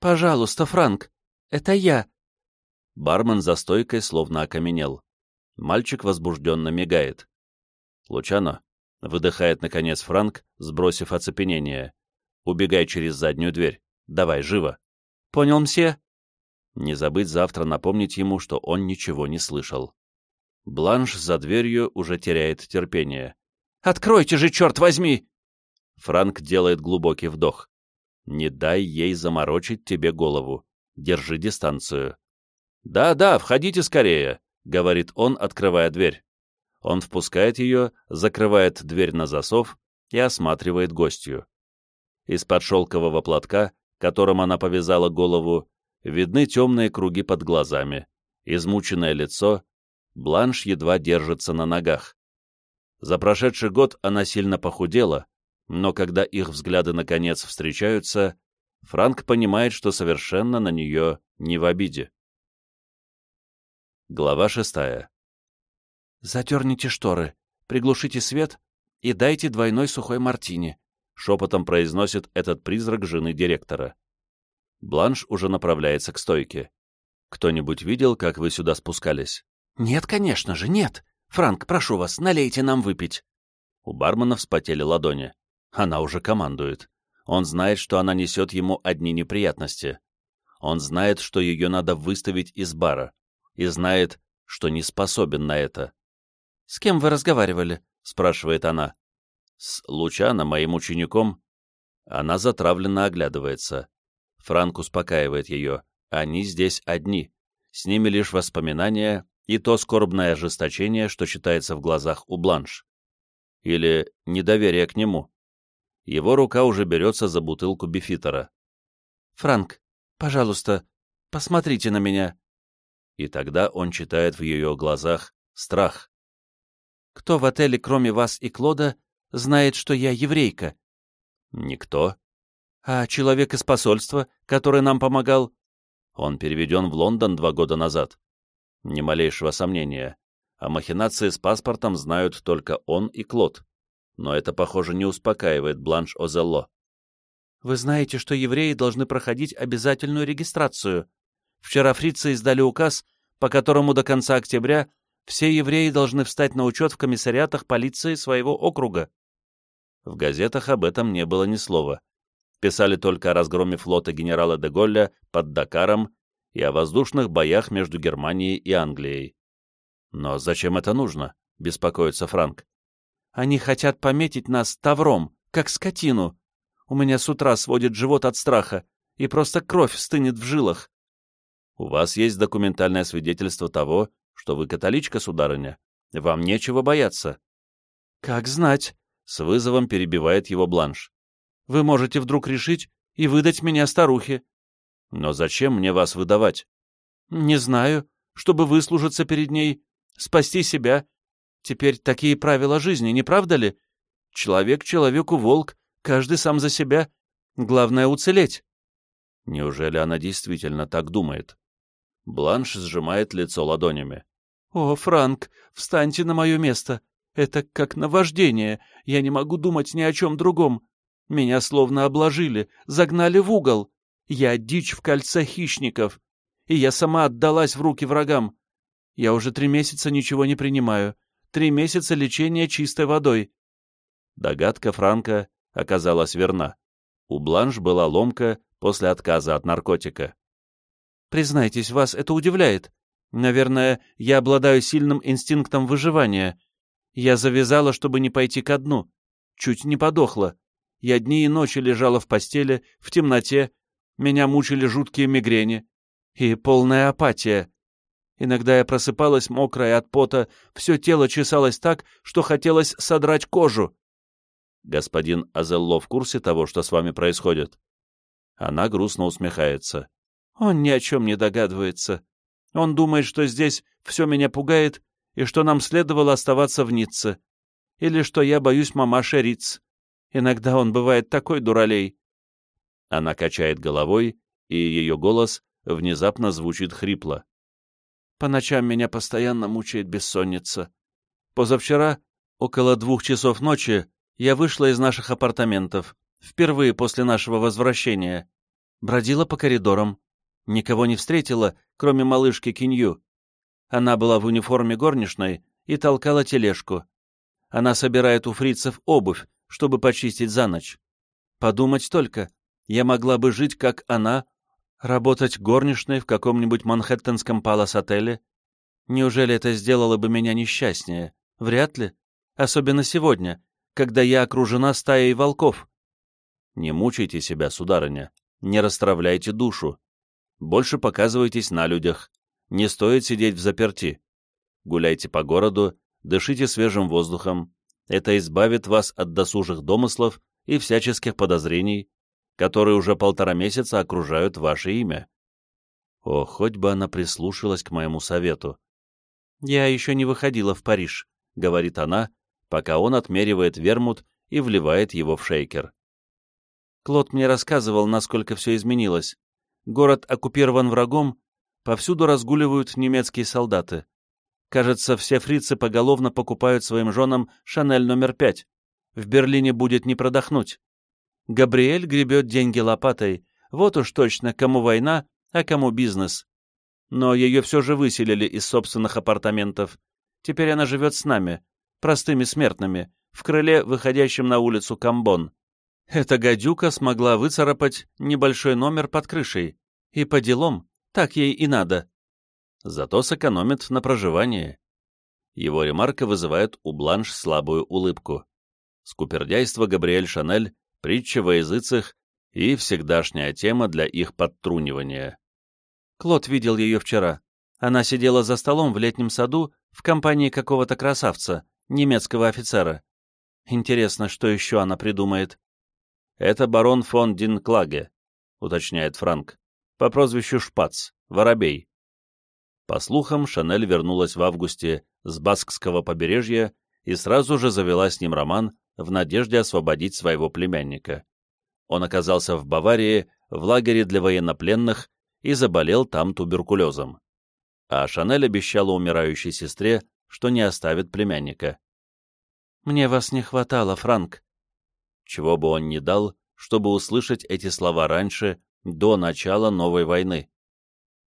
«Пожалуйста, Франк, это я!» Бармен за стойкой словно окаменел. Мальчик возбужденно мигает. «Лучано», — выдыхает наконец Франк, сбросив оцепенение. «Убегай через заднюю дверь. Давай, живо!» «Понял, мсье?» Не забыть завтра напомнить ему, что он ничего не слышал. Бланш за дверью уже теряет терпение. «Откройте же, черт возьми!» Франк делает глубокий вдох. «Не дай ей заморочить тебе голову. Держи дистанцию». «Да-да, входите скорее», — говорит он, открывая дверь. Он впускает ее, закрывает дверь на засов и осматривает гостью. Из-под шелкового платка, которым она повязала голову, видны темные круги под глазами, измученное лицо, Бланш едва держится на ногах. За прошедший год она сильно похудела, но когда их взгляды наконец встречаются, Франк понимает, что совершенно на нее не в обиде. Глава шестая. «Затерните шторы, приглушите свет и дайте двойной сухой мартини», шепотом произносит этот призрак жены директора. Бланш уже направляется к стойке. «Кто-нибудь видел, как вы сюда спускались?» «Нет, конечно же, нет. Франк, прошу вас, налейте нам выпить». У бармена вспотели ладони. Она уже командует. Он знает, что она несет ему одни неприятности. Он знает, что ее надо выставить из бара. И знает, что не способен на это. «С кем вы разговаривали?» — спрашивает она. «С Лучано, моим учеником». Она затравленно оглядывается. Франк успокаивает ее. Они здесь одни. С ними лишь воспоминания и то скорбное ожесточение, что читается в глазах у Бланш. Или недоверие к нему. Его рука уже берется за бутылку бифитера. «Франк, пожалуйста, посмотрите на меня». И тогда он читает в ее глазах страх. «Кто в отеле, кроме вас и Клода, знает, что я еврейка?» «Никто», а человек из посольства, который нам помогал? Он переведен в Лондон два года назад. Ни малейшего сомнения. О махинации с паспортом знают только он и Клод. Но это, похоже, не успокаивает Бланш Озелло. Вы знаете, что евреи должны проходить обязательную регистрацию. Вчера фрицы издали указ, по которому до конца октября все евреи должны встать на учет в комиссариатах полиции своего округа. В газетах об этом не было ни слова писали только о разгроме флота генерала де Голля под Дакаром и о воздушных боях между Германией и Англией. «Но зачем это нужно?» — беспокоится Франк. «Они хотят пометить нас тавром, как скотину. У меня с утра сводит живот от страха, и просто кровь стынет в жилах». «У вас есть документальное свидетельство того, что вы католичка, сударыня. Вам нечего бояться». «Как знать», — с вызовом перебивает его Бланш. Вы можете вдруг решить и выдать меня старухе. Но зачем мне вас выдавать? Не знаю, чтобы выслужиться перед ней, спасти себя. Теперь такие правила жизни, не правда ли? Человек человеку волк, каждый сам за себя. Главное — уцелеть. Неужели она действительно так думает? Бланш сжимает лицо ладонями. «О, Франк, встаньте на мое место. Это как наваждение, я не могу думать ни о чем другом. Меня словно обложили, загнали в угол. Я дичь в кольце хищников, и я сама отдалась в руки врагам. Я уже три месяца ничего не принимаю. Три месяца лечения чистой водой. Догадка Франка оказалась верна. У Бланш была ломка после отказа от наркотика. Признайтесь, вас это удивляет. Наверное, я обладаю сильным инстинктом выживания. Я завязала, чтобы не пойти ко дну. Чуть не подохла. Я дни и ночи лежала в постели, в темноте, меня мучили жуткие мигрени и полная апатия. Иногда я просыпалась мокрая от пота, все тело чесалось так, что хотелось содрать кожу. Господин Азелло в курсе того, что с вами происходит? Она грустно усмехается. Он ни о чем не догадывается. Он думает, что здесь все меня пугает, и что нам следовало оставаться в Ницце. Или что я боюсь мамаши Риц. Иногда он бывает такой дуралей. Она качает головой, и ее голос внезапно звучит хрипло. По ночам меня постоянно мучает бессонница. Позавчера, около двух часов ночи, я вышла из наших апартаментов, впервые после нашего возвращения. Бродила по коридорам. Никого не встретила, кроме малышки Кинью. Она была в униформе горничной и толкала тележку. Она собирает у фрицев обувь, чтобы почистить за ночь. Подумать только, я могла бы жить, как она, работать горничной в каком-нибудь манхэттенском палас-отеле. Неужели это сделало бы меня несчастнее? Вряд ли. Особенно сегодня, когда я окружена стаей волков. Не мучайте себя, сударыня, не расстравляйте душу. Больше показывайтесь на людях. Не стоит сидеть в заперти. Гуляйте по городу, дышите свежим воздухом, это избавит вас от досужих домыслов и всяческих подозрений, которые уже полтора месяца окружают ваше имя. О, хоть бы она прислушалась к моему совету. «Я еще не выходила в Париж», — говорит она, пока он отмеривает вермут и вливает его в шейкер. Клод мне рассказывал, насколько все изменилось. Город оккупирован врагом, повсюду разгуливают немецкие солдаты. Кажется, все фрицы поголовно покупают своим женам «Шанель номер пять». В Берлине будет не продохнуть. Габриэль гребет деньги лопатой. Вот уж точно, кому война, а кому бизнес. Но ее все же выселили из собственных апартаментов. Теперь она живет с нами, простыми смертными, в крыле, выходящем на улицу Камбон. Эта гадюка смогла выцарапать небольшой номер под крышей. И по делам, так ей и надо зато сэкономит на проживании. Его ремарка вызывает у Бланш слабую улыбку. Скупердяйство Габриэль Шанель, притча во языцах и всегдашняя тема для их подтрунивания. Клод видел ее вчера. Она сидела за столом в летнем саду в компании какого-то красавца, немецкого офицера. Интересно, что еще она придумает. «Это барон фон Динклаге», — уточняет Франк, по прозвищу Шпац, Воробей. По слухам, Шанель вернулась в августе с Баскского побережья и сразу же завела с ним роман в надежде освободить своего племянника. Он оказался в Баварии, в лагере для военнопленных, и заболел там туберкулезом. А Шанель обещала умирающей сестре, что не оставит племянника. «Мне вас не хватало, Франк». Чего бы он ни дал, чтобы услышать эти слова раньше, до начала новой войны.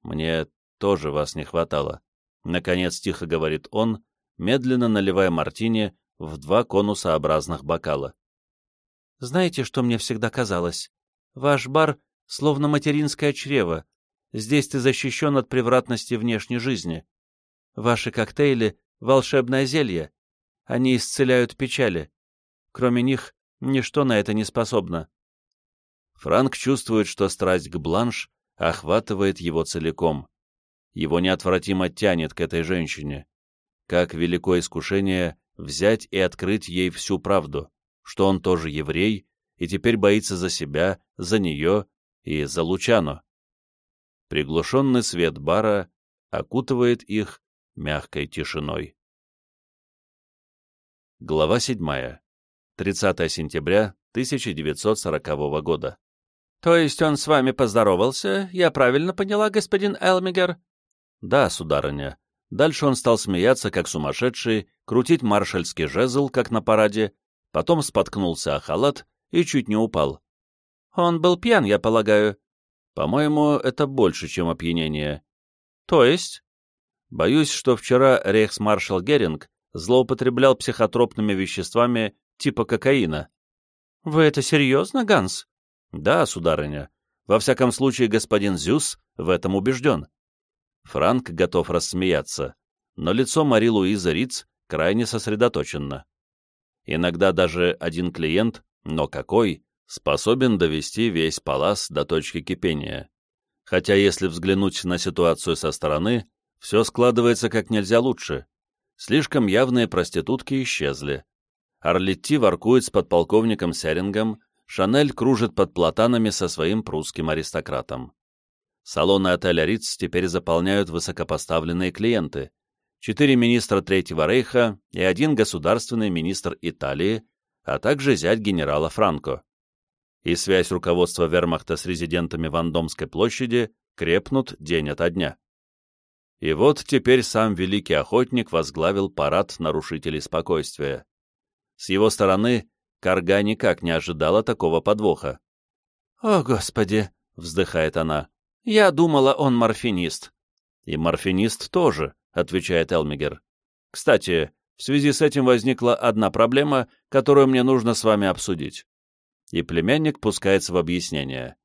Мне тоже вас не хватало. Наконец тихо говорит он, медленно наливая мартини в два конусообразных бокала. Знаете, что мне всегда казалось? Ваш бар словно материнское чрево. Здесь ты защищен от превратности внешней жизни. Ваши коктейли — волшебное зелье. Они исцеляют печали. Кроме них, ничто на это не способно. Франк чувствует, что страсть к бланш охватывает его целиком его неотвратимо тянет к этой женщине. Как великое искушение взять и открыть ей всю правду, что он тоже еврей и теперь боится за себя, за нее и за Лучано. Приглушенный свет бара окутывает их мягкой тишиной. Глава 7. 30 сентября 1940 года. «То есть он с вами поздоровался, я правильно поняла, господин Элмигер?» «Да, сударыня, Дальше он стал смеяться, как сумасшедший, крутить маршальский жезл, как на параде, потом споткнулся о халат и чуть не упал. «Он был пьян, я полагаю». «По-моему, это больше, чем опьянение». «То есть?» «Боюсь, что вчера рейхсмаршал Геринг злоупотреблял психотропными веществами типа кокаина». «Вы это серьезно, Ганс?» «Да, сударыня. Во всяком случае, господин Зюс в этом убежден». Франк готов рассмеяться, но лицо Мари Луиза Риц крайне сосредоточено. Иногда даже один клиент, но какой, способен довести весь палас до точки кипения. Хотя если взглянуть на ситуацию со стороны, все складывается как нельзя лучше. Слишком явные проститутки исчезли. Орлетти воркует с подполковником Серингом, Шанель кружит под платанами со своим прусским аристократом. Салоны отеля Риц теперь заполняют высокопоставленные клиенты. Четыре министра Третьего Рейха и один государственный министр Италии, а также зять генерала Франко и связь руководства вермахта с резидентами Вандомской площади крепнут день ото дня. И вот теперь сам великий охотник возглавил парад нарушителей спокойствия. С его стороны Карга никак не ожидала такого подвоха. «О, Господи!» — вздыхает она. «Я думала, он морфинист». «И морфинист тоже», — отвечает Элмигер. «Кстати, в связи с этим возникла одна проблема, которую мне нужно с вами обсудить и племянник пускается в объяснение.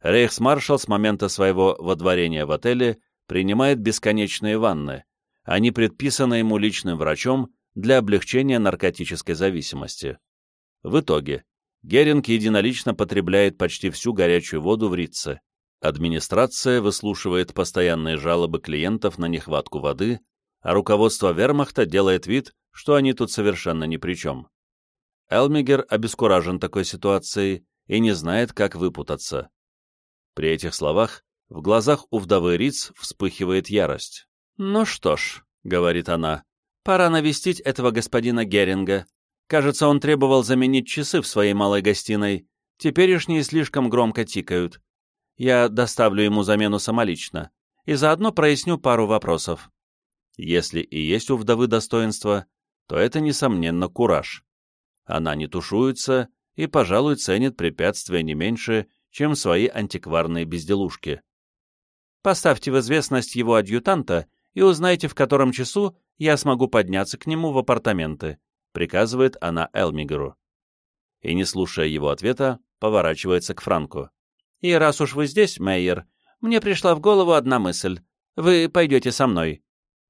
Рейхсмаршал с момента своего водворения в отеле принимает бесконечные ванны, они предписаны ему личным врачом для облегчения наркотической зависимости. В итоге, Геринг единолично потребляет почти всю горячую воду в Ритце. Администрация выслушивает постоянные жалобы клиентов на нехватку воды, а руководство вермахта делает вид, что они тут совершенно ни при чем. Элмигер обескуражен такой ситуацией и не знает, как выпутаться. При этих словах в глазах у вдовы Риц вспыхивает ярость. «Ну что ж», — говорит она, — «пора навестить этого господина Геринга. Кажется, он требовал заменить часы в своей малой гостиной. Теперешние слишком громко тикают. Я доставлю ему замену самолично и заодно проясню пару вопросов». Если и есть у вдовы достоинство, то это, несомненно, кураж. Она не тушуется и, пожалуй, ценит препятствия не меньше, чем свои антикварные безделушки. Поставьте в известность его адъютанта и узнайте, в котором часу я смогу подняться к нему в апартаменты, приказывает она Элмигеру. И, не слушая его ответа, поворачивается к Франку. «И раз уж вы здесь, Мейер, мне пришла в голову одна мысль. Вы пойдете со мной».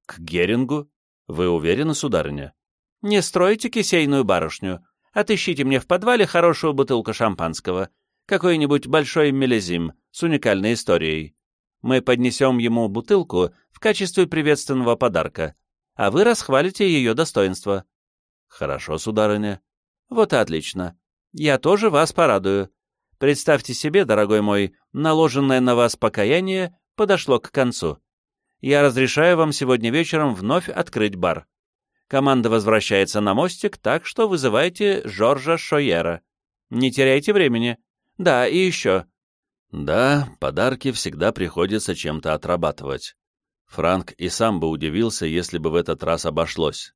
«К Герингу? Вы уверены, сударыня?» Не стройте кисейную барышню. Отыщите мне в подвале хорошую бутылку шампанского. Какой-нибудь большой мелезим с уникальной историей. Мы поднесем ему бутылку в качестве приветственного подарка, а вы расхвалите ее достоинство. Хорошо, сударыня. Вот и отлично. Я тоже вас порадую. Представьте себе, дорогой мой, наложенное на вас покаяние подошло к концу. Я разрешаю вам сегодня вечером вновь открыть бар. Команда возвращается на мостик, так что вызывайте Жоржа Шойера. Не теряйте времени. Да, и еще. Да, подарки всегда приходится чем-то отрабатывать. Франк и сам бы удивился, если бы в этот раз обошлось.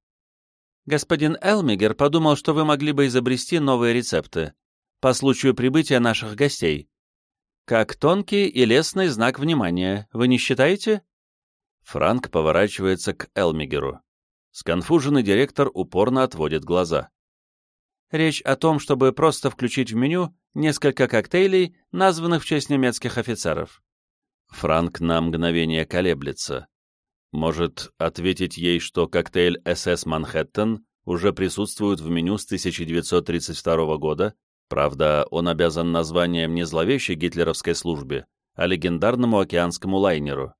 Господин Элмигер подумал, что вы могли бы изобрести новые рецепты по случаю прибытия наших гостей. Как тонкий и лестный знак внимания, вы не считаете? Франк поворачивается к Элмигеру. Сконфуженный директор упорно отводит глаза. Речь о том, чтобы просто включить в меню несколько коктейлей, названных в честь немецких офицеров. Франк на мгновение колеблется. Может, ответить ей, что коктейль «СС Манхэттен» уже присутствует в меню с 1932 года, правда, он обязан названием не зловещей гитлеровской службе, а легендарному океанскому лайнеру.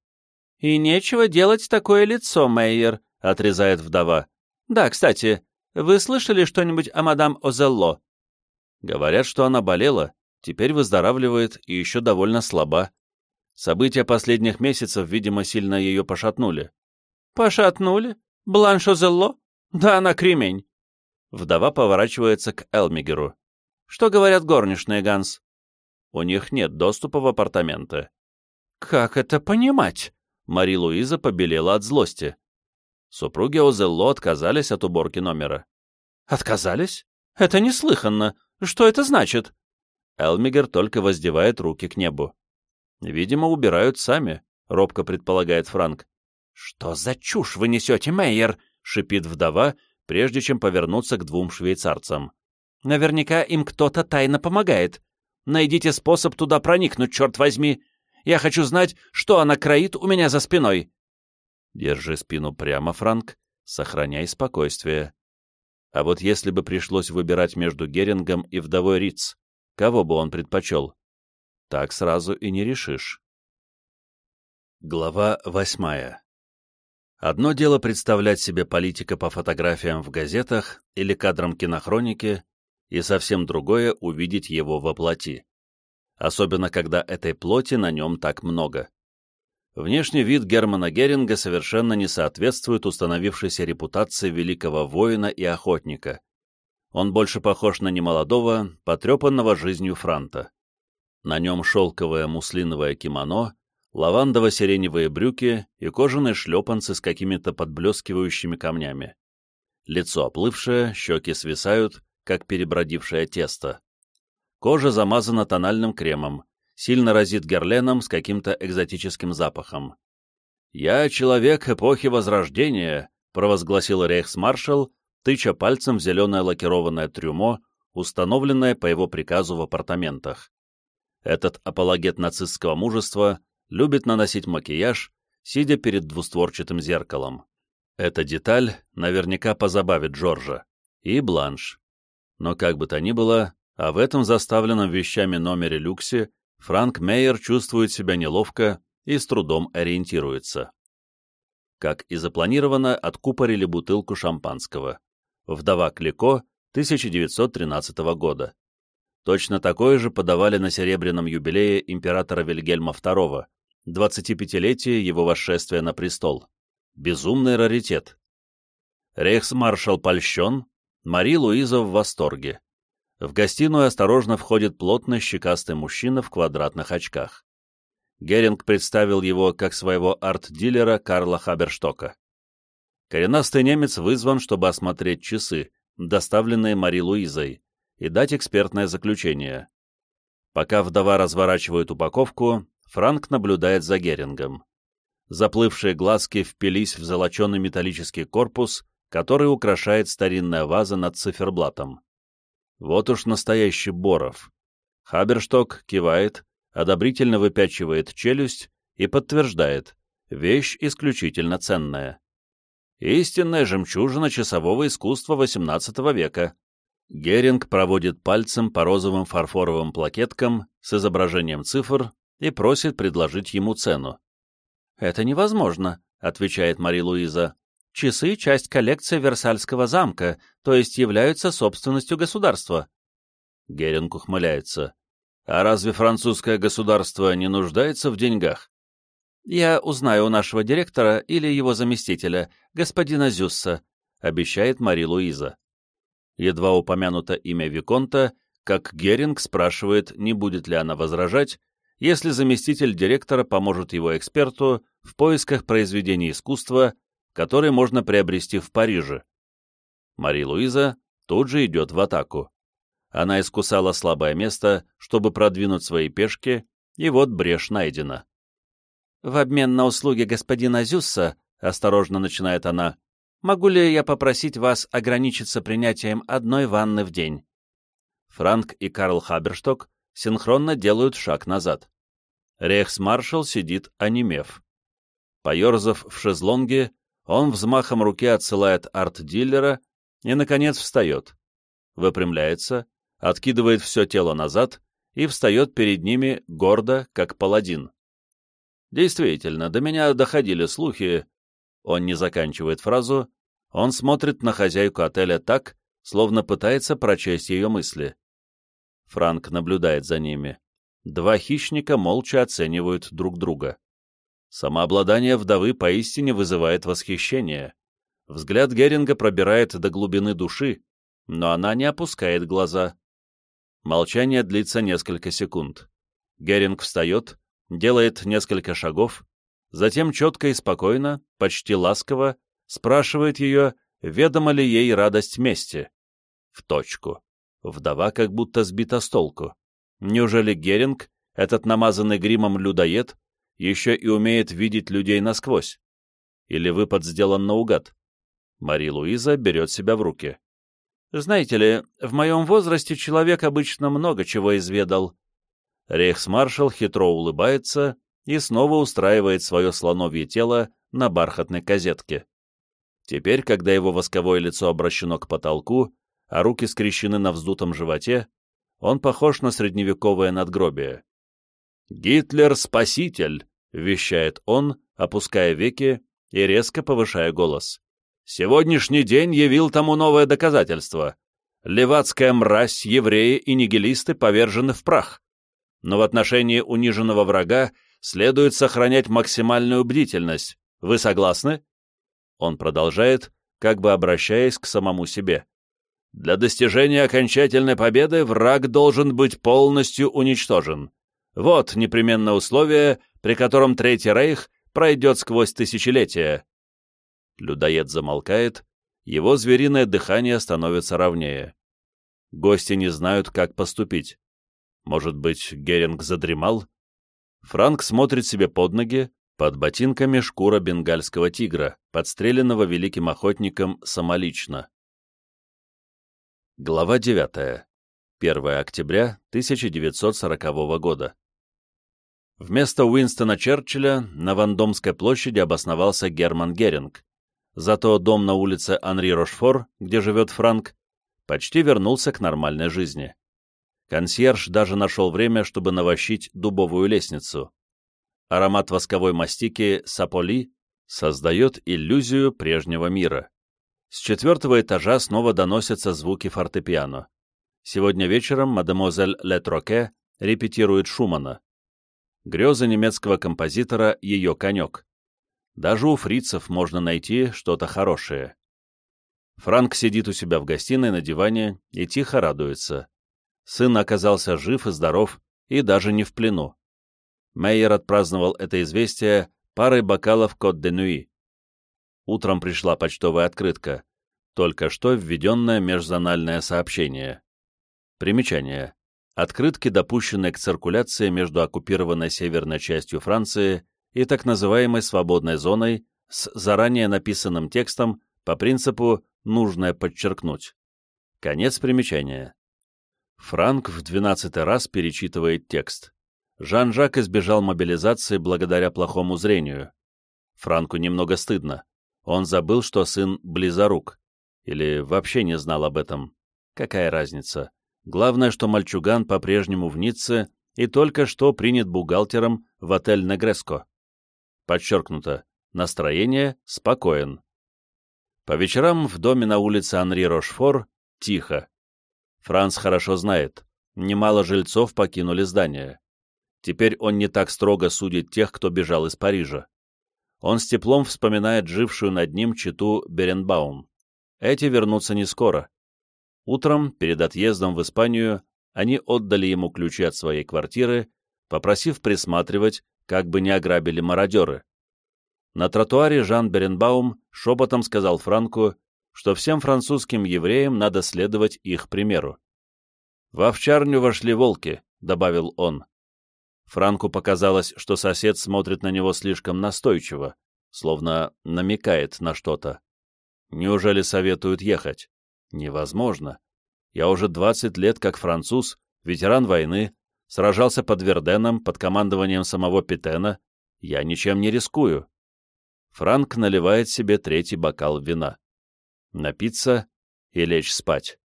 «И нечего делать такое лицо, Мейер», — отрезает вдова. «Да, кстати, вы слышали что-нибудь о мадам Озелло?» Говорят, что она болела, теперь выздоравливает и еще довольно слаба. События последних месяцев, видимо, сильно ее пошатнули. «Пошатнули? Бланш Озелло? Да она кремень!» Вдова поворачивается к Элмигеру. «Что говорят горничные, Ганс?» «У них нет доступа в апартаменты». «Как это понимать?» Мари Луиза побелела от злости. Супруги Озелло отказались от уборки номера. «Отказались? Это неслыханно. Что это значит?» Элмигер только воздевает руки к небу. «Видимо, убирают сами», — робко предполагает Франк. «Что за чушь вы несете, Мейер?» — шипит вдова, прежде чем повернуться к двум швейцарцам. «Наверняка им кто-то тайно помогает. Найдите способ туда проникнуть, черт возьми. Я хочу знать, что она кроит у меня за спиной». Держи спину прямо, Франк, сохраняй спокойствие. А вот если бы пришлось выбирать между Герингом и вдовой Риц, кого бы он предпочел? Так сразу и не решишь. Глава восьмая. Одно дело представлять себе политика по фотографиям в газетах или кадрам кинохроники, и совсем другое — увидеть его во плоти. Особенно, когда этой плоти на нем так много. Внешний вид Германа Геринга совершенно не соответствует установившейся репутации великого воина и охотника. Он больше похож на немолодого, потрепанного жизнью франта. На нем шелковое муслиновое кимоно, лавандово-сиреневые брюки и кожаные шлепанцы с какими-то подблескивающими камнями. Лицо оплывшее, щеки свисают, как перебродившее тесто. Кожа замазана тональным кремом, сильно разит герленом с каким-то экзотическим запахом. «Я человек эпохи Возрождения», — провозгласил рейхсмаршал, тыча пальцем в зеленое лакированное трюмо, установленное по его приказу в апартаментах. Этот апологет нацистского мужества любит наносить макияж, сидя перед двустворчатым зеркалом. Эта деталь наверняка позабавит Джорджа и Бланш. Но как бы то ни было, а в этом заставленном вещами номере люксе Франк Мейер чувствует себя неловко и с трудом ориентируется. Как и запланировано, откупорили бутылку шампанского. Вдова Клико 1913 года. Точно такое же подавали на серебряном юбилее императора Вильгельма II, 25-летие его восшествия на престол. Безумный раритет. Рейхсмаршал польщен, Мари Луиза в восторге. В гостиную осторожно входит плотный щекастый мужчина в квадратных очках. Геринг представил его как своего арт-дилера Карла Хаберштока. Коренастый немец вызван, чтобы осмотреть часы, доставленные Мари Луизой, и дать экспертное заключение. Пока вдова разворачивает упаковку, Франк наблюдает за Герингом. Заплывшие глазки впились в золоченый металлический корпус, который украшает старинная ваза над циферблатом. Вот уж настоящий Боров. Хабершток кивает, одобрительно выпячивает челюсть и подтверждает, вещь исключительно ценная. Истинная жемчужина часового искусства XVIII века. Геринг проводит пальцем по розовым фарфоровым плакеткам с изображением цифр и просит предложить ему цену. «Это невозможно», — отвечает Мари-Луиза. Часы — часть коллекции Версальского замка, то есть являются собственностью государства. Геринг ухмыляется. А разве французское государство не нуждается в деньгах? Я узнаю у нашего директора или его заместителя, господина Зюсса, обещает Мари-Луиза. Едва упомянуто имя Виконта, как Геринг спрашивает, не будет ли она возражать, если заместитель директора поможет его эксперту в поисках произведений искусства, который можно приобрести в Париже. Мари-Луиза тут же идет в атаку. Она искусала слабое место, чтобы продвинуть свои пешки, и вот брешь найдена. «В обмен на услуги господина Зюсса», — осторожно начинает она, «могу ли я попросить вас ограничиться принятием одной ванны в день?» Франк и Карл Хабершток синхронно делают шаг назад. Рейхсмаршал сидит, онемев. Поерзав в шезлонге, он взмахом руки отсылает арт-дилера и, наконец, встает. Выпрямляется, откидывает все тело назад и встает перед ними гордо, как паладин. Действительно, до меня доходили слухи. Он не заканчивает фразу, он смотрит на хозяйку отеля так, словно пытается прочесть ее мысли. Франк наблюдает за ними. Два хищника молча оценивают друг друга. Самообладание вдовы поистине вызывает восхищение. Взгляд Геринга пробирает до глубины души, но она не опускает глаза. Молчание длится несколько секунд. Геринг встает, делает несколько шагов, затем четко и спокойно, почти ласково, Спрашивает ее, ведома ли ей радость мести. В точку. Вдова как будто сбита с толку. Неужели Геринг, этот намазанный гримом людоед, еще и умеет видеть людей насквозь? Или выпад сделан наугад? Мари Луиза берет себя в руки. «Знаете ли, в моем возрасте человек обычно много чего изведал». Рейхсмаршал хитро улыбается и снова устраивает свое слоновье тело на бархатной козетке. Теперь, когда его восковое лицо обращено к потолку, а руки скрещены на вздутом животе, он похож на средневековое надгробие. «Гитлер — спаситель!» — вещает он, опуская веки и резко повышая голос. «Сегодняшний день явил тому новое доказательство. Левацкая мразь, евреи и нигилисты повержены в прах. Но в отношении униженного врага следует сохранять максимальную бдительность. Вы согласны?» Он продолжает, как бы обращаясь к самому себе. «Для достижения окончательной победы враг должен быть полностью уничтожен. Вот непременное условие, при котором Третий Рейх пройдет сквозь тысячелетия». Людоед замолкает, его звериное дыхание становится ровнее. Гости не знают, как поступить. Может быть, Геринг задремал? Франк смотрит себе под ноги, под ботинками шкура бенгальского тигра, подстреленного великим охотником самолично. Глава 9. 1 октября 1940 года. Вместо Уинстона Черчилля на Вандомской площади обосновался Герман Геринг. Зато дом на улице Анри Рошфор, где живет Франк, почти вернулся к нормальной жизни. Консьерж даже нашел время, чтобы навощить дубовую лестницу. Аромат восковой мастики «Саполи» создает иллюзию прежнего мира. С четвертого этажа снова доносятся звуки фортепиано. Сегодня вечером мадемуазель Летроке репетирует Шумана. Грезы немецкого композитора — ее конек. Даже у фрицев можно найти что-то хорошее. Франк сидит у себя в гостиной на диване и тихо радуется. Сын оказался жив и здоров, и даже не в плену. Мейер отпраздновал это известие парой бокалов Кот-де-Нуи. Утром пришла почтовая открытка, только что введенное межзональное сообщение. Примечание. Открытки, допущенные к циркуляции между оккупированной северной частью Франции и так называемой свободной зоной с заранее написанным текстом по принципу «нужное подчеркнуть». Конец примечания. Франк в двенадцатый раз перечитывает текст. Жан-Жак избежал мобилизации благодаря плохому зрению. Франку немного стыдно. Он забыл, что сын близорук. Или вообще не знал об этом. Какая разница? Главное, что мальчуган по-прежнему в Ницце и только что принят бухгалтером в отель Негреско. Подчеркнуто. Настроение спокоен. По вечерам в доме на улице Анри Рошфор тихо. Франц хорошо знает. Немало жильцов покинули здание. Теперь он не так строго судит тех, кто бежал из Парижа. Он с теплом вспоминает жившую над ним читу Беренбаум. Эти вернутся не скоро. Утром, перед отъездом в Испанию, они отдали ему ключи от своей квартиры, попросив присматривать, как бы не ограбили мародеры. На тротуаре Жан Беренбаум шепотом сказал Франку, что всем французским евреям надо следовать их примеру. «В овчарню вошли волки», — добавил он. Франку показалось, что сосед смотрит на него слишком настойчиво, словно намекает на что-то. Неужели советуют ехать? Невозможно. Я уже 20 лет как француз, ветеран войны, сражался под Верденом под командованием самого Петена. Я ничем не рискую. Франк наливает себе третий бокал вина. Напиться и лечь спать.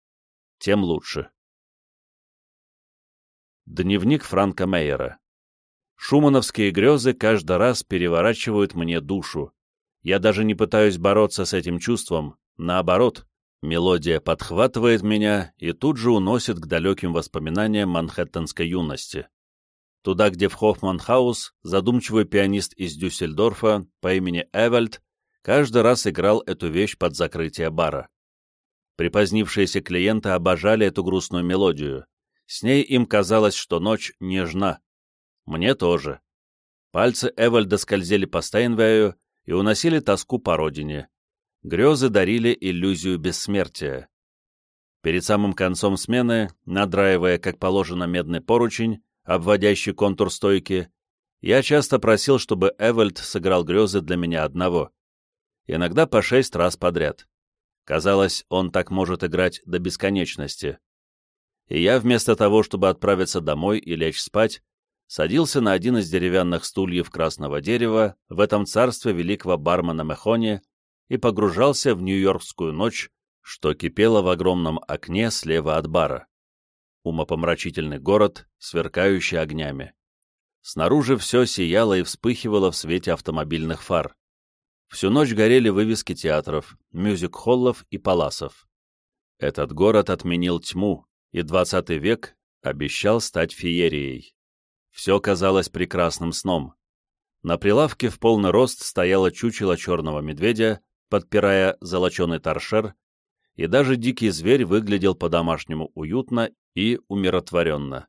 Тем лучше. Дневник Франка Мейера Шумановские грезы каждый раз переворачивают мне душу. Я даже не пытаюсь бороться с этим чувством, наоборот, мелодия подхватывает меня и тут же уносит к далеким воспоминаниям манхэттенской юности. Туда, где в Хоффманхаус задумчивый пианист из Дюссельдорфа по имени Эвальд каждый раз играл эту вещь под закрытие бара. Припозднившиеся клиенты обожали эту грустную мелодию. С ней им казалось, что ночь нежна. Мне тоже. Пальцы Эвальда скользили по Стейнвею и уносили тоску по родине. Грезы дарили иллюзию бессмертия. Перед самым концом смены, надраивая, как положено, медный поручень, обводящий контур стойки, я часто просил, чтобы Эвальд сыграл грезы для меня одного. Иногда по шесть раз подряд. Казалось, он так может играть до бесконечности. И я, вместо того, чтобы отправиться домой и лечь спать, садился на один из деревянных стульев красного дерева в этом царстве великого бармена Мехони и погружался в нью-йоркскую ночь, что кипела в огромном окне слева от бара. Умопомрачительный город, сверкающий огнями. Снаружи все сияло и вспыхивало в свете автомобильных фар. Всю ночь горели вывески театров, мюзик-холлов и паласов. Этот город отменил тьму, и двадцатый век обещал стать феерией. Все казалось прекрасным сном. На прилавке в полный рост стояло чучело черного медведя, подпирая золоченый торшер, и даже дикий зверь выглядел по-домашнему уютно и умиротворенно.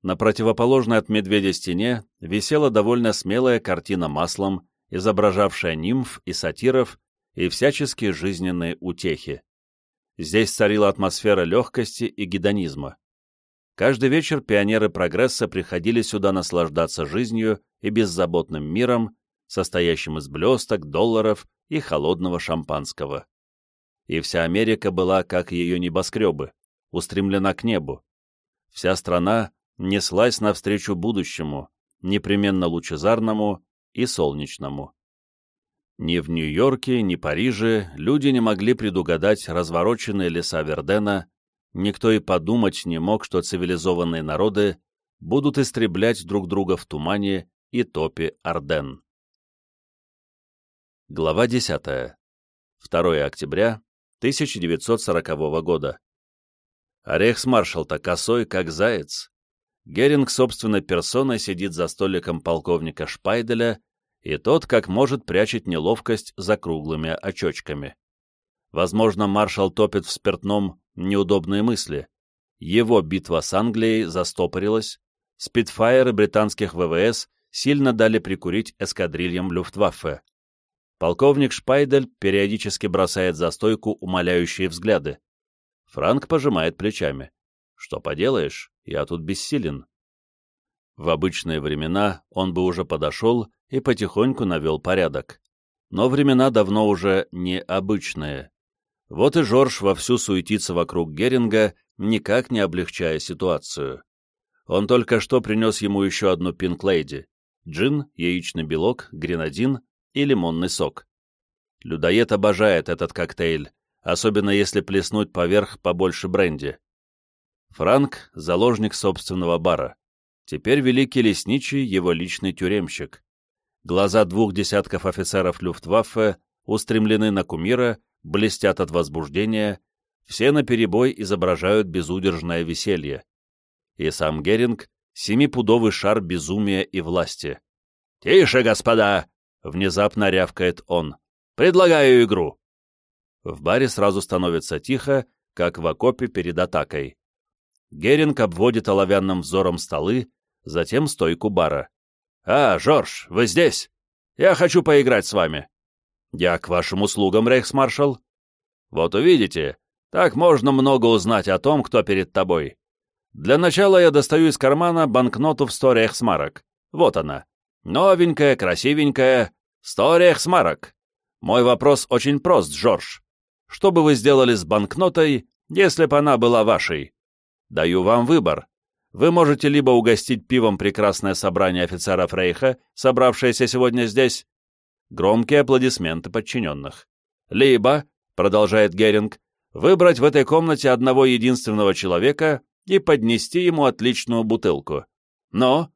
На противоположной от медведя стене висела довольно смелая картина маслом, изображавшая нимф и сатиров и всяческие жизненные утехи. Здесь царила атмосфера легкости и гедонизма. Каждый вечер пионеры прогресса приходили сюда наслаждаться жизнью и беззаботным миром, состоящим из блесток, долларов и холодного шампанского. И вся Америка была, как ее небоскребы, устремлена к небу. Вся страна неслась навстречу будущему, непременно лучезарному и солнечному. Ни в Нью-Йорке, ни Париже люди не могли предугадать развороченные леса Вердена, никто и подумать не мог, что цивилизованные народы будут истреблять друг друга в тумане и топе Арден. Глава 10. 2 октября 1940 года. Орехс-маршал-то косой, как заяц. Геринг собственной персоной сидит за столиком полковника Шпайделя, и тот, как может, прячет неловкость за круглыми очочками. Возможно, маршал топит в спиртном неудобные мысли. Его битва с Англией застопорилась, спидфайеры британских ВВС сильно дали прикурить эскадрильям Люфтваффе. Полковник Шпайдель периодически бросает за стойку умоляющие взгляды. Франк пожимает плечами. Что поделаешь, я тут бессилен. В обычные времена он бы уже подошел и потихоньку навел порядок. Но времена давно уже не обычные. Вот и Жорж вовсю суетится вокруг Геринга, никак не облегчая ситуацию. Он только что принес ему еще одну пинклейди — джин, яичный белок, гренадин и лимонный сок. Людоед обожает этот коктейль, особенно если плеснуть поверх побольше бренди. Франк — заложник собственного бара. Теперь великий лесничий — его личный тюремщик. Глаза двух десятков офицеров Люфтваффе устремлены на кумира, блестят от возбуждения, все наперебой изображают безудержное веселье. И сам Геринг — семипудовый шар безумия и власти. «Тише, господа!» — внезапно рявкает он. «Предлагаю игру!» В баре сразу становится тихо, как в окопе перед атакой. Геринг обводит оловянным взором столы, затем стойку бара. «А, Жорж, вы здесь? Я хочу поиграть с вами». «Я к вашим услугам, рейхсмаршал». «Вот увидите, так можно много узнать о том, кто перед тобой. Для начала я достаю из кармана банкноту в сто рейхсмарок. Вот она. Новенькая, красивенькая. Сто рейхсмарок. Мой вопрос очень прост, Жорж. Что бы вы сделали с банкнотой, если бы она была вашей? Даю вам выбор. Вы можете либо угостить пивом прекрасное собрание офицеров Рейха, собравшееся сегодня здесь, громкие аплодисменты подчиненных, либо, продолжает Геринг, выбрать в этой комнате одного единственного человека и поднести ему отличную бутылку. Но,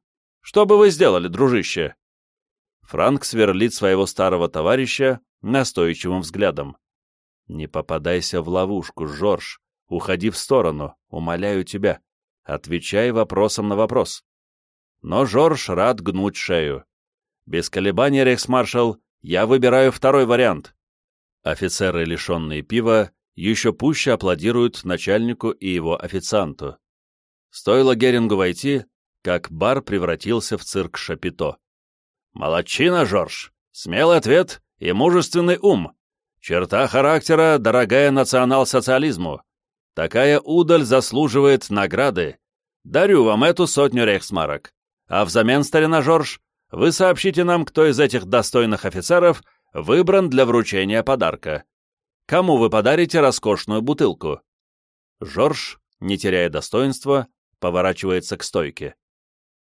что бы вы сделали, дружище? Франк сверлит своего старого товарища настойчивым взглядом. «Не попадайся в ловушку, Жорж. Уходи в сторону, умоляю тебя. Отвечай вопросом на вопрос». Но Жорж рад гнуть шею. Без колебаний, рейхсмаршал, я выбираю второй вариант. Офицеры, лишенные пива, еще пуще аплодируют начальнику и его официанту. Стоило Герингу войти, как бар превратился в цирк Шапито. «Молодчина, Жорж! Смелый ответ и мужественный ум. Черта характера, дорогая национал-социализму. Такая удаль заслуживает награды. Дарю вам эту сотню рейхсмарок. А взамен, старина Жорж, вы сообщите нам, кто из этих достойных офицеров выбран для вручения подарка. Кому вы подарите роскошную бутылку?» Жорж, не теряя достоинства, поворачивается к стойке.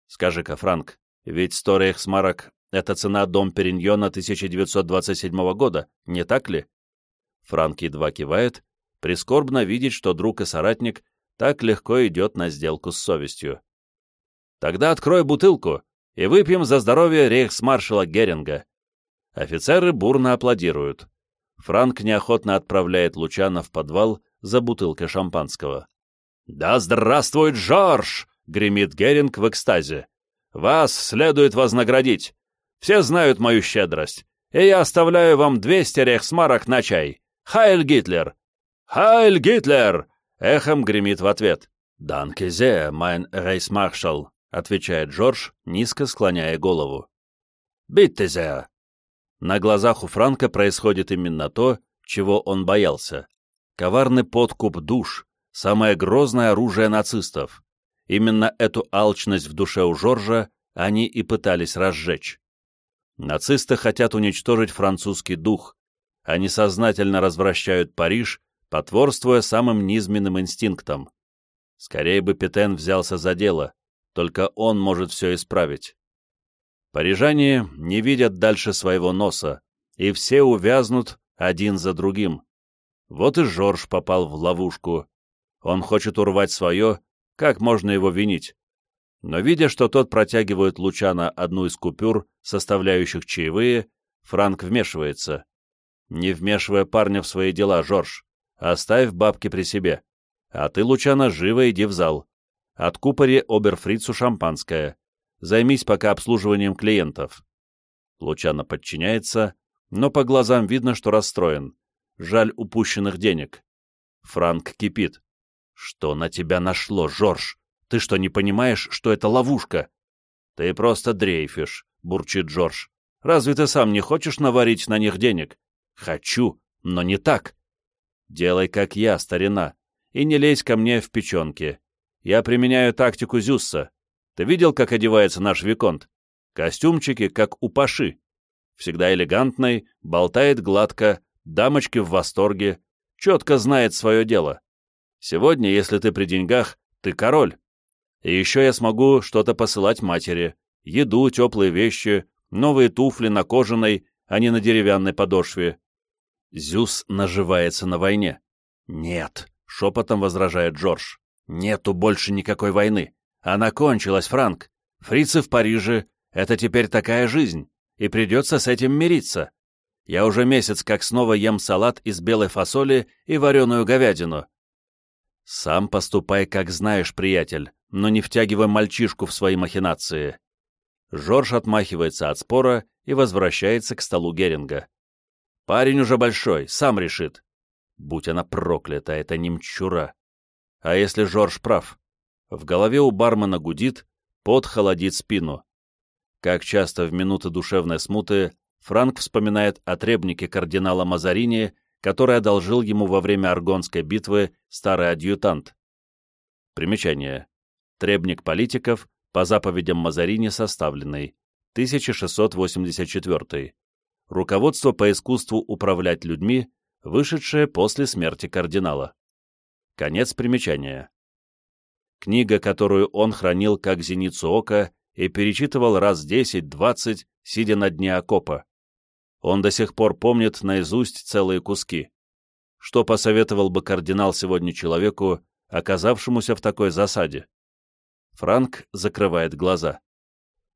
«Скажи-ка, Франк, ведь сто рейхсмарок — это цена дом Периньона 1927 года, не так ли?» Франк едва кивает, прискорбно видеть, что друг и соратник так легко идет на сделку с совестью. «Тогда открой бутылку и выпьем за здоровье рейхсмаршала Геринга». Офицеры бурно аплодируют. Франк неохотно отправляет Лучана в подвал за бутылкой шампанского. «Да здравствует Жорж!» — гремит Геринг в экстазе. «Вас следует вознаградить. Все знают мою щедрость, и я оставляю вам 200 рейхсмарок на чай. Хайль Гитлер!» «Хайль Гитлер!» — эхом гремит в ответ. «Danke sehr, mein Reichsmarschall», — отвечает Джордж, низко склоняя голову. «Bitte sehr!» На глазах у Франка происходит именно то, чего он боялся. Коварный подкуп душ, самое грозное оружие нацистов. Именно эту алчность в душе у Жоржа они и пытались разжечь. Нацисты хотят уничтожить французский дух. Они сознательно развращают Париж, потворствуя самым низменным инстинктам. Скорее бы Петен взялся за дело, только он может все исправить. Парижане не видят дальше своего носа, и все увязнут один за другим. Вот и Жорж попал в ловушку. Он хочет урвать свое, как можно его винить? Но видя, что тот протягивает Лучана одну из купюр, составляющих чаевые, Франк вмешивается. Не вмешивая парня в свои дела, Жорж, оставь бабки при себе. А ты, Лучана, живо иди в зал. Откупори оберфрицу шампанское займись пока обслуживанием клиентов». Лучано подчиняется, но по глазам видно, что расстроен. Жаль упущенных денег. Франк кипит. «Что на тебя нашло, Жорж? Ты что, не понимаешь, что это ловушка?» «Ты просто дрейфишь», — бурчит Джордж. «Разве ты сам не хочешь наварить на них денег?» «Хочу, но не так». «Делай, как я, старина, и не лезь ко мне в печенки. Я применяю тактику Зюсса. Ты видел, как одевается наш Виконт? Костюмчики, как у Паши. Всегда элегантный, болтает гладко, дамочки в восторге, четко знает свое дело. Сегодня, если ты при деньгах, ты король. И еще я смогу что-то посылать матери. Еду, теплые вещи, новые туфли на кожаной, а не на деревянной подошве. Зюс наживается на войне. «Нет», — шепотом возражает Джордж, — «нету больше никакой войны. Она кончилась, Франк. Фрицы в Париже — это теперь такая жизнь, и придется с этим мириться. Я уже месяц как снова ем салат из белой фасоли и вареную говядину. Сам поступай, как знаешь, приятель, но не втягивай мальчишку в свои махинации. Жорж отмахивается от спора и возвращается к столу Геринга. Парень уже большой, сам решит. Будь она проклята, это немчура. А если Жорж прав? В голове у бармена гудит, пот холодит спину. Как часто в минуты душевной смуты Франк вспоминает о требнике кардинала Мазарини, который одолжил ему во время Аргонской битвы старый адъютант. Примечание. Требник политиков, по заповедям Мазарини составленный, 1684. Руководство по искусству управлять людьми, вышедшее после смерти кардинала. Конец примечания книга, которую он хранил как зеницу ока и перечитывал раз десять-двадцать, сидя на дне окопа. Он до сих пор помнит наизусть целые куски. Что посоветовал бы кардинал сегодня человеку, оказавшемуся в такой засаде? Франк закрывает глаза.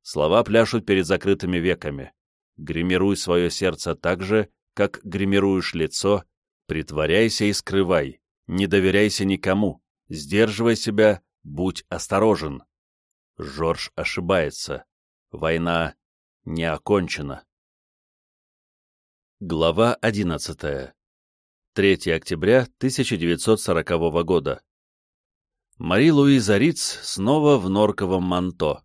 Слова пляшут перед закрытыми веками. Гримируй свое сердце так же, как гримируешь лицо, притворяйся и скрывай, не доверяйся никому, сдерживай себя, Будь осторожен. Жорж ошибается. Война не окончена. Глава 11. 3 октября 1940 года. Мари-Луиза Риц снова в норковом манто.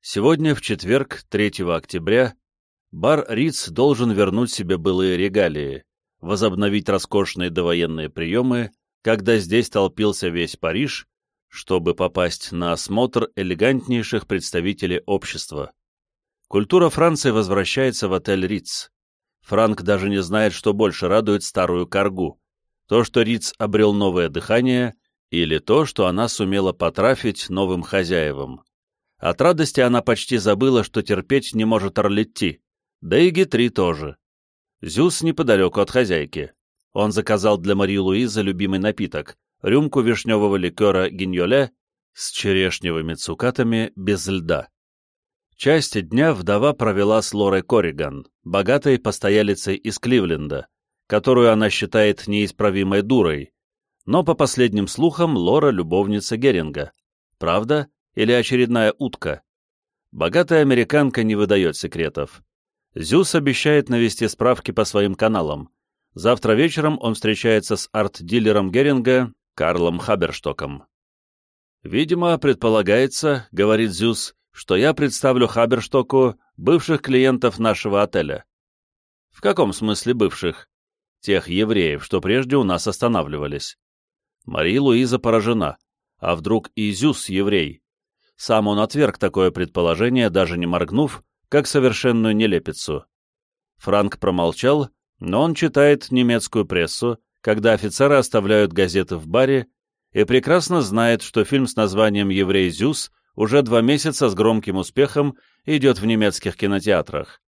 Сегодня, в четверг, 3 октября, бар Риц должен вернуть себе былые регалии. возобновить роскошные довоенные приемы, когда здесь толпился весь Париж, чтобы попасть на осмотр элегантнейших представителей общества. Культура Франции возвращается в отель Риц. Франк даже не знает, что больше радует старую коргу. То, что Риц обрел новое дыхание, или то, что она сумела потрафить новым хозяевам. От радости она почти забыла, что терпеть не может Орлетти, да и Гитри тоже. Зюс неподалеку от хозяйки. Он заказал для Марии Луизы любимый напиток — рюмку вишневого ликера гиньоле с черешневыми цукатами без льда. Часть дня вдова провела с Лорой Корриган, богатой постоялицей из Кливленда, которую она считает неисправимой дурой, но по последним слухам Лора — любовница Геринга. Правда или очередная утка? Богатая американка не выдает секретов. Зюс обещает навести справки по своим каналам. Завтра вечером он встречается с арт-дилером Геринга Карлом Хаберштоком. «Видимо, предполагается, — говорит Зюс, что я представлю Хаберштоку бывших клиентов нашего отеля. В каком смысле бывших? Тех евреев, что прежде у нас останавливались. Мария Луиза поражена. А вдруг Изюс еврей? Сам он отверг такое предположение, даже не моргнув, как совершенную нелепицу. Франк промолчал, но он читает немецкую прессу, когда офицеры оставляют газеты в баре, и прекрасно знает, что фильм с названием «Еврей Зюс» уже два месяца с громким успехом идет в немецких кинотеатрах.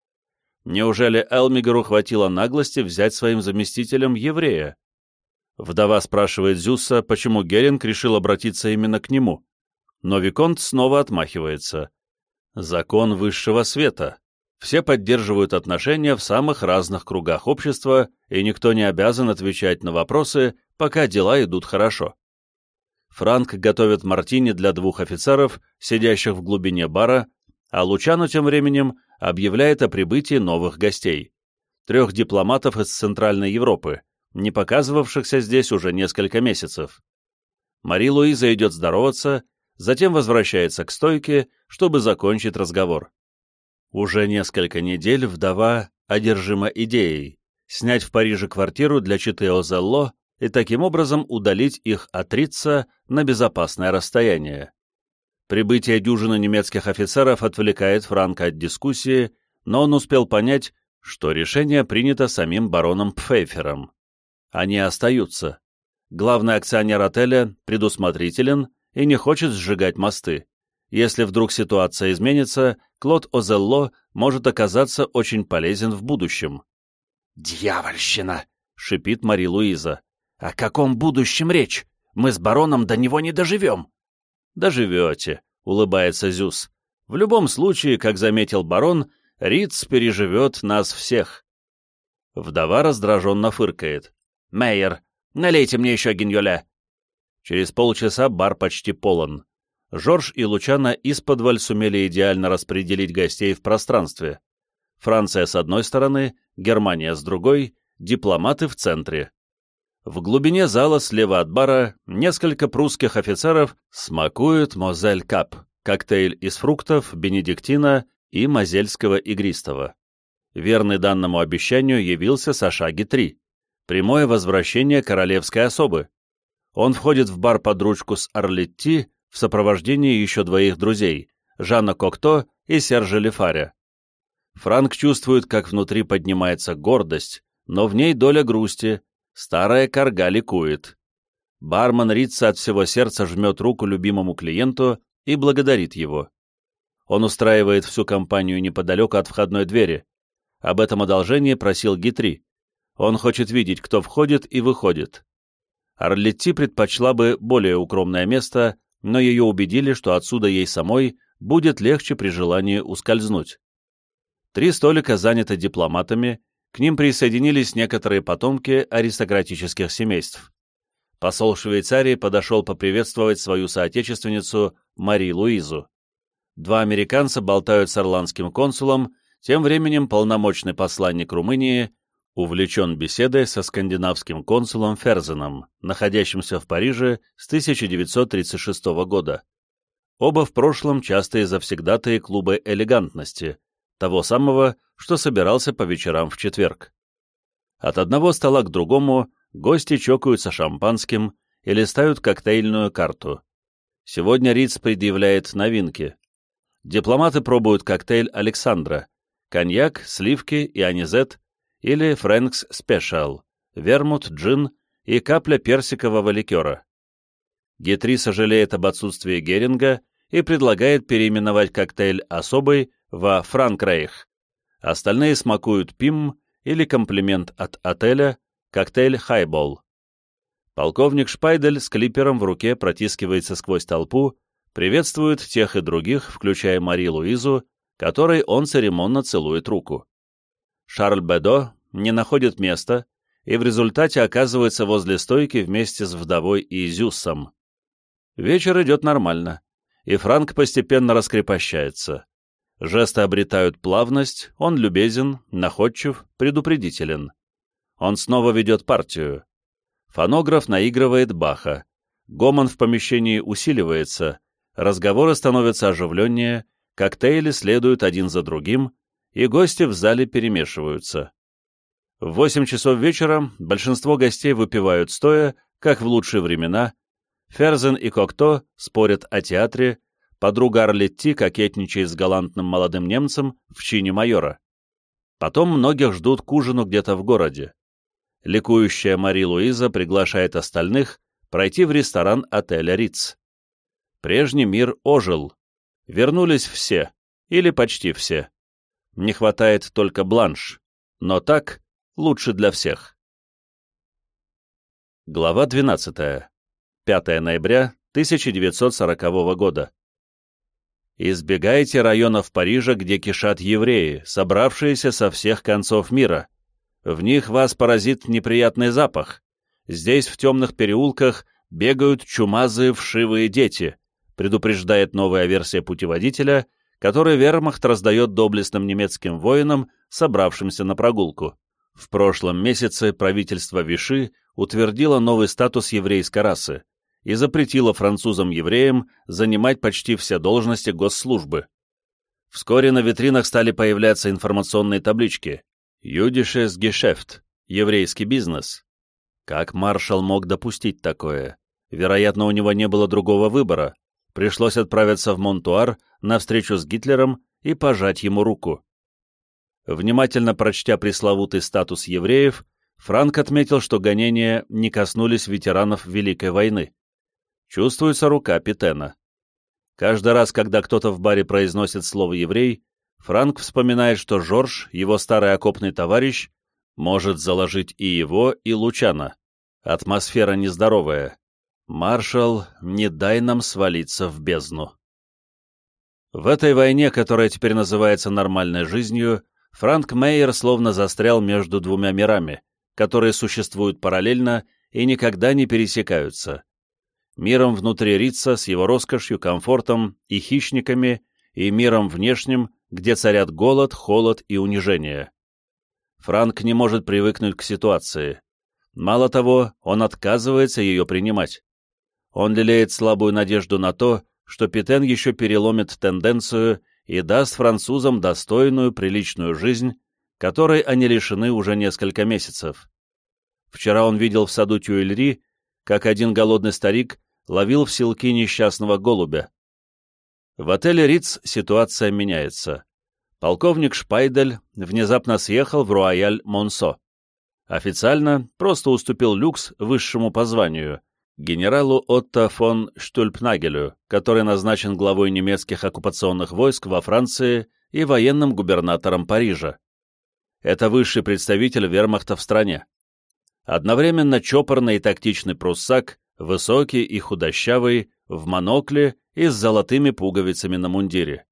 Неужели Элмигеру хватило наглости взять своим заместителем еврея? Вдова спрашивает Зюса, почему Геринг решил обратиться именно к нему. Но Виконт снова отмахивается. Закон высшего света. Все поддерживают отношения в самых разных кругах общества, и никто не обязан отвечать на вопросы, пока дела идут хорошо. Франк готовит мартини для двух офицеров, сидящих в глубине бара, а Лучано тем временем объявляет о прибытии новых гостей. Трех дипломатов из Центральной Европы, не показывавшихся здесь уже несколько месяцев. Мари Луиза идет здороваться, затем возвращается к стойке, чтобы закончить разговор. Уже несколько недель вдова одержима идеей снять в Париже квартиру для Читео Зелло и таким образом удалить их от Рица на безопасное расстояние. Прибытие дюжины немецких офицеров отвлекает Франка от дискуссии, но он успел понять, что решение принято самим бароном Пфейфером. Они остаются. Главный акционер отеля предусмотрителен и не хочет сжигать мосты. Если вдруг ситуация изменится, Клод Озелло может оказаться очень полезен в будущем. «Дьявольщина!» — шипит Мари Луиза. «О каком будущем речь? Мы с бароном до него не доживем!» «Доживете», — улыбается Зюс. «В любом случае, как заметил барон, Риц переживет нас всех». Вдова раздраженно фыркает. «Мейер, налейте мне еще гиньоля!» Через полчаса бар почти полон. Жорж и Лучана исподволь сумели идеально распределить гостей в пространстве. Франция с одной стороны, Германия с другой, дипломаты в центре. В глубине зала слева от бара несколько прусских офицеров смакуют Мозель Кап, коктейль из фруктов, бенедиктина и мозельского игристого. Верный данному обещанию явился Саша Гитри. Прямое возвращение королевской особы. Он входит в бар под ручку с Орлетти в сопровождении еще двоих друзей, Жанна Кокто и Сержа Лефаря. Франк чувствует, как внутри поднимается гордость, но в ней доля грусти, Старая корга ликует. Бармен Рица от всего сердца жмет руку любимому клиенту и благодарит его. Он устраивает всю компанию неподалеку от входной двери. Об этом одолжении просил Гитри. Он хочет видеть, кто входит и выходит. Орлетти предпочла бы более укромное место, но ее убедили, что отсюда ей самой будет легче при желании ускользнуть. Три столика заняты дипломатами, к ним присоединились некоторые потомки аристократических семейств. Посол Швейцарии подошел поприветствовать свою соотечественницу Мари Луизу. Два американца болтают с ирландским консулом, тем временем полномочный посланник Румынии увлечен беседой со скандинавским консулом Ферзеном, находящимся в Париже с 1936 года. Оба в прошлом частые завсегдатые клуба элегантности, того самого, что собирался по вечерам в четверг. От одного стола к другому гости чокаются шампанским и листают коктейльную карту. Сегодня Риц предъявляет новинки. Дипломаты пробуют коктейль Александра, коньяк, сливки и анизет или Фрэнкс Спешал, вермут, джин и капля персикового ликера. Гетри сожалеет об отсутствии Геринга и предлагает переименовать коктейль «Особый» во «Франкрайх». Остальные смакуют «Пим» или комплимент от отеля «Коктейль Хайбол». Полковник Шпайдель с клипером в руке протискивается сквозь толпу, приветствует тех и других, включая Мари Луизу, которой он церемонно целует руку. Шарль Бедо не находит места и в результате оказывается возле стойки вместе с вдовой и Изюсом. Вечер идет нормально, и Франк постепенно раскрепощается. Жесты обретают плавность, он любезен, находчив, предупредителен. Он снова ведет партию. Фонограф наигрывает Баха. Гомон в помещении усиливается, разговоры становятся оживленнее, коктейли следуют один за другим, и гости в зале перемешиваются. В восемь часов вечера большинство гостей выпивают стоя, как в лучшие времена. Ферзен и Кокто спорят о театре, подруга Арлетти кокетничает с галантным молодым немцем в чине майора. Потом многих ждут к ужину где-то в городе. Ликующая Мари Луиза приглашает остальных пройти в ресторан отеля Риц. Прежний мир ожил. Вернулись все, или почти все. Не хватает только бланш. Но так лучше для всех. Глава 12. 5 ноября 1940 года. Избегайте районов Парижа, где кишат евреи, собравшиеся со всех концов мира. В них вас поразит неприятный запах. Здесь в темных переулках бегают чумазые вшивые дети, предупреждает новая версия путеводителя, который вермахт раздает доблестным немецким воинам, собравшимся на прогулку. В прошлом месяце правительство Виши утвердило новый статус еврейской расы и запретило французам-евреям занимать почти все должности госслужбы. Вскоре на витринах стали появляться информационные таблички «Юдишес Гешефт» — еврейский бизнес. Как маршал мог допустить такое? Вероятно, у него не было другого выбора. Пришлось отправиться в Монтуар на встречу с Гитлером и пожать ему руку. Внимательно прочтя пресловутый статус евреев, Франк отметил, что гонения не коснулись ветеранов Великой войны. Чувствуется рука Питена. Каждый раз, когда кто-то в баре произносит слово «еврей», Франк вспоминает, что Жорж, его старый окопный товарищ, может заложить и его, и Лучана. Атмосфера нездоровая. Маршал, не дай нам свалиться в бездну. В этой войне, которая теперь называется нормальной жизнью, Франк Мейер словно застрял между двумя мирами, которые существуют параллельно и никогда не пересекаются. Миром внутри Рица с его роскошью, комфортом и хищниками, и миром внешним, где царят голод, холод и унижение. Франк не может привыкнуть к ситуации. Мало того, он отказывается ее принимать. Он лелеет слабую надежду на то, что Питен еще переломит тенденцию и даст французам достойную, приличную жизнь, которой они лишены уже несколько месяцев. Вчера он видел в саду Тюэльри, как один голодный старик ловил в селки несчастного голубя. В отеле Риц ситуация меняется. Полковник Шпайдель внезапно съехал в Руаяль Монсо. Официально просто уступил люкс высшему по званию, генералу Отто фон Штульпнагелю, который назначен главой немецких оккупационных войск во Франции и военным губернатором Парижа. Это высший представитель вермахта в стране. Одновременно чопорный и тактичный пруссак, высокий и худощавый, в монокле и с золотыми пуговицами на мундире.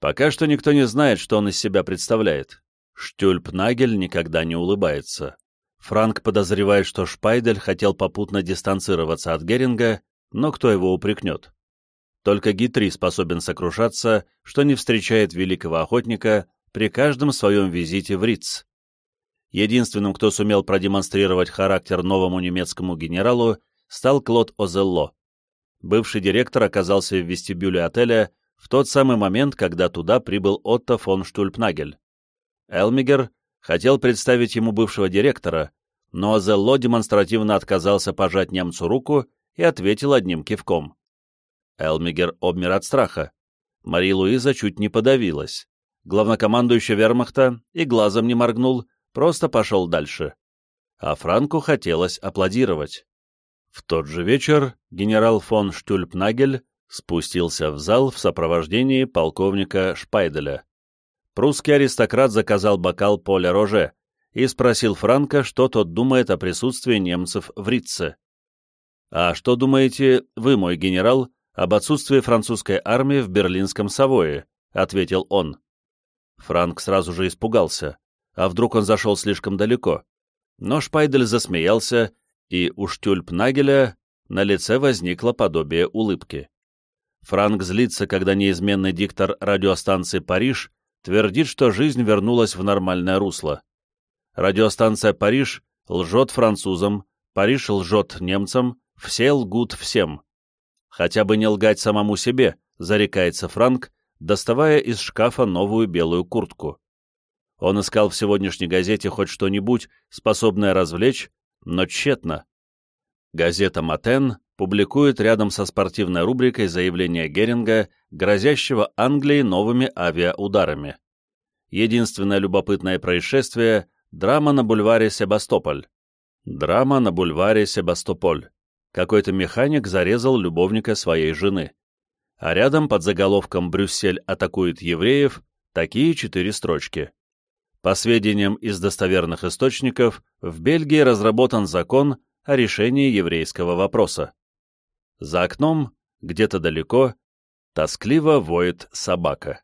Пока что никто не знает, что он из себя представляет. Штюльпнагель никогда не улыбается. Франк подозревает, что Шпайдель хотел попутно дистанцироваться от Геринга, но кто его упрекнет? Только Гитри способен сокрушаться, что не встречает великого охотника при каждом своем визите в Риц. Единственным, кто сумел продемонстрировать характер новому немецкому генералу, стал Клод Озелло. Бывший директор оказался в вестибюле отеля в тот самый момент, когда туда прибыл Отто фон Штульпнагель. Элмигер Хотел представить ему бывшего директора, но Азелло демонстративно отказался пожать немцу руку и ответил одним кивком. Элмигер обмер от страха. Мария Луиза чуть не подавилась. Главнокомандующий вермахта и глазом не моргнул, просто пошел дальше. А Франку хотелось аплодировать. В тот же вечер генерал фон Штюльпнагель спустился в зал в сопровождении полковника Шпайделя. Прусский аристократ заказал бокал Поля Роже и спросил Франка, что тот думает о присутствии немцев в Ритце. «А что думаете вы, мой генерал, об отсутствии французской армии в берлинском Савое?» — ответил он. Франк сразу же испугался. А вдруг он зашел слишком далеко? Но Шпайдель засмеялся, и у Штюльпнагеля на лице возникло подобие улыбки. Франк злится, когда неизменный диктор радиостанции «Париж» твердит, что жизнь вернулась в нормальное русло. Радиостанция «Париж» лжет французам, Париж лжет немцам, все лгут всем. Хотя бы не лгать самому себе, зарекается Франк, доставая из шкафа новую белую куртку. Он искал в сегодняшней газете хоть что-нибудь, способное развлечь, но тщетно. Газета «Матен» публикует рядом со спортивной рубрикой заявление Геринга, грозящего Англии новыми авиаударами. Единственное любопытное происшествие – драма на бульваре Себастополь. Драма на бульваре Себастополь. Какой-то механик зарезал любовника своей жены. А рядом под заголовком «Брюссель атакует евреев» такие четыре строчки. По сведениям из достоверных источников, в Бельгии разработан закон о решении еврейского вопроса. За окном, где-то далеко, тоскливо воет собака.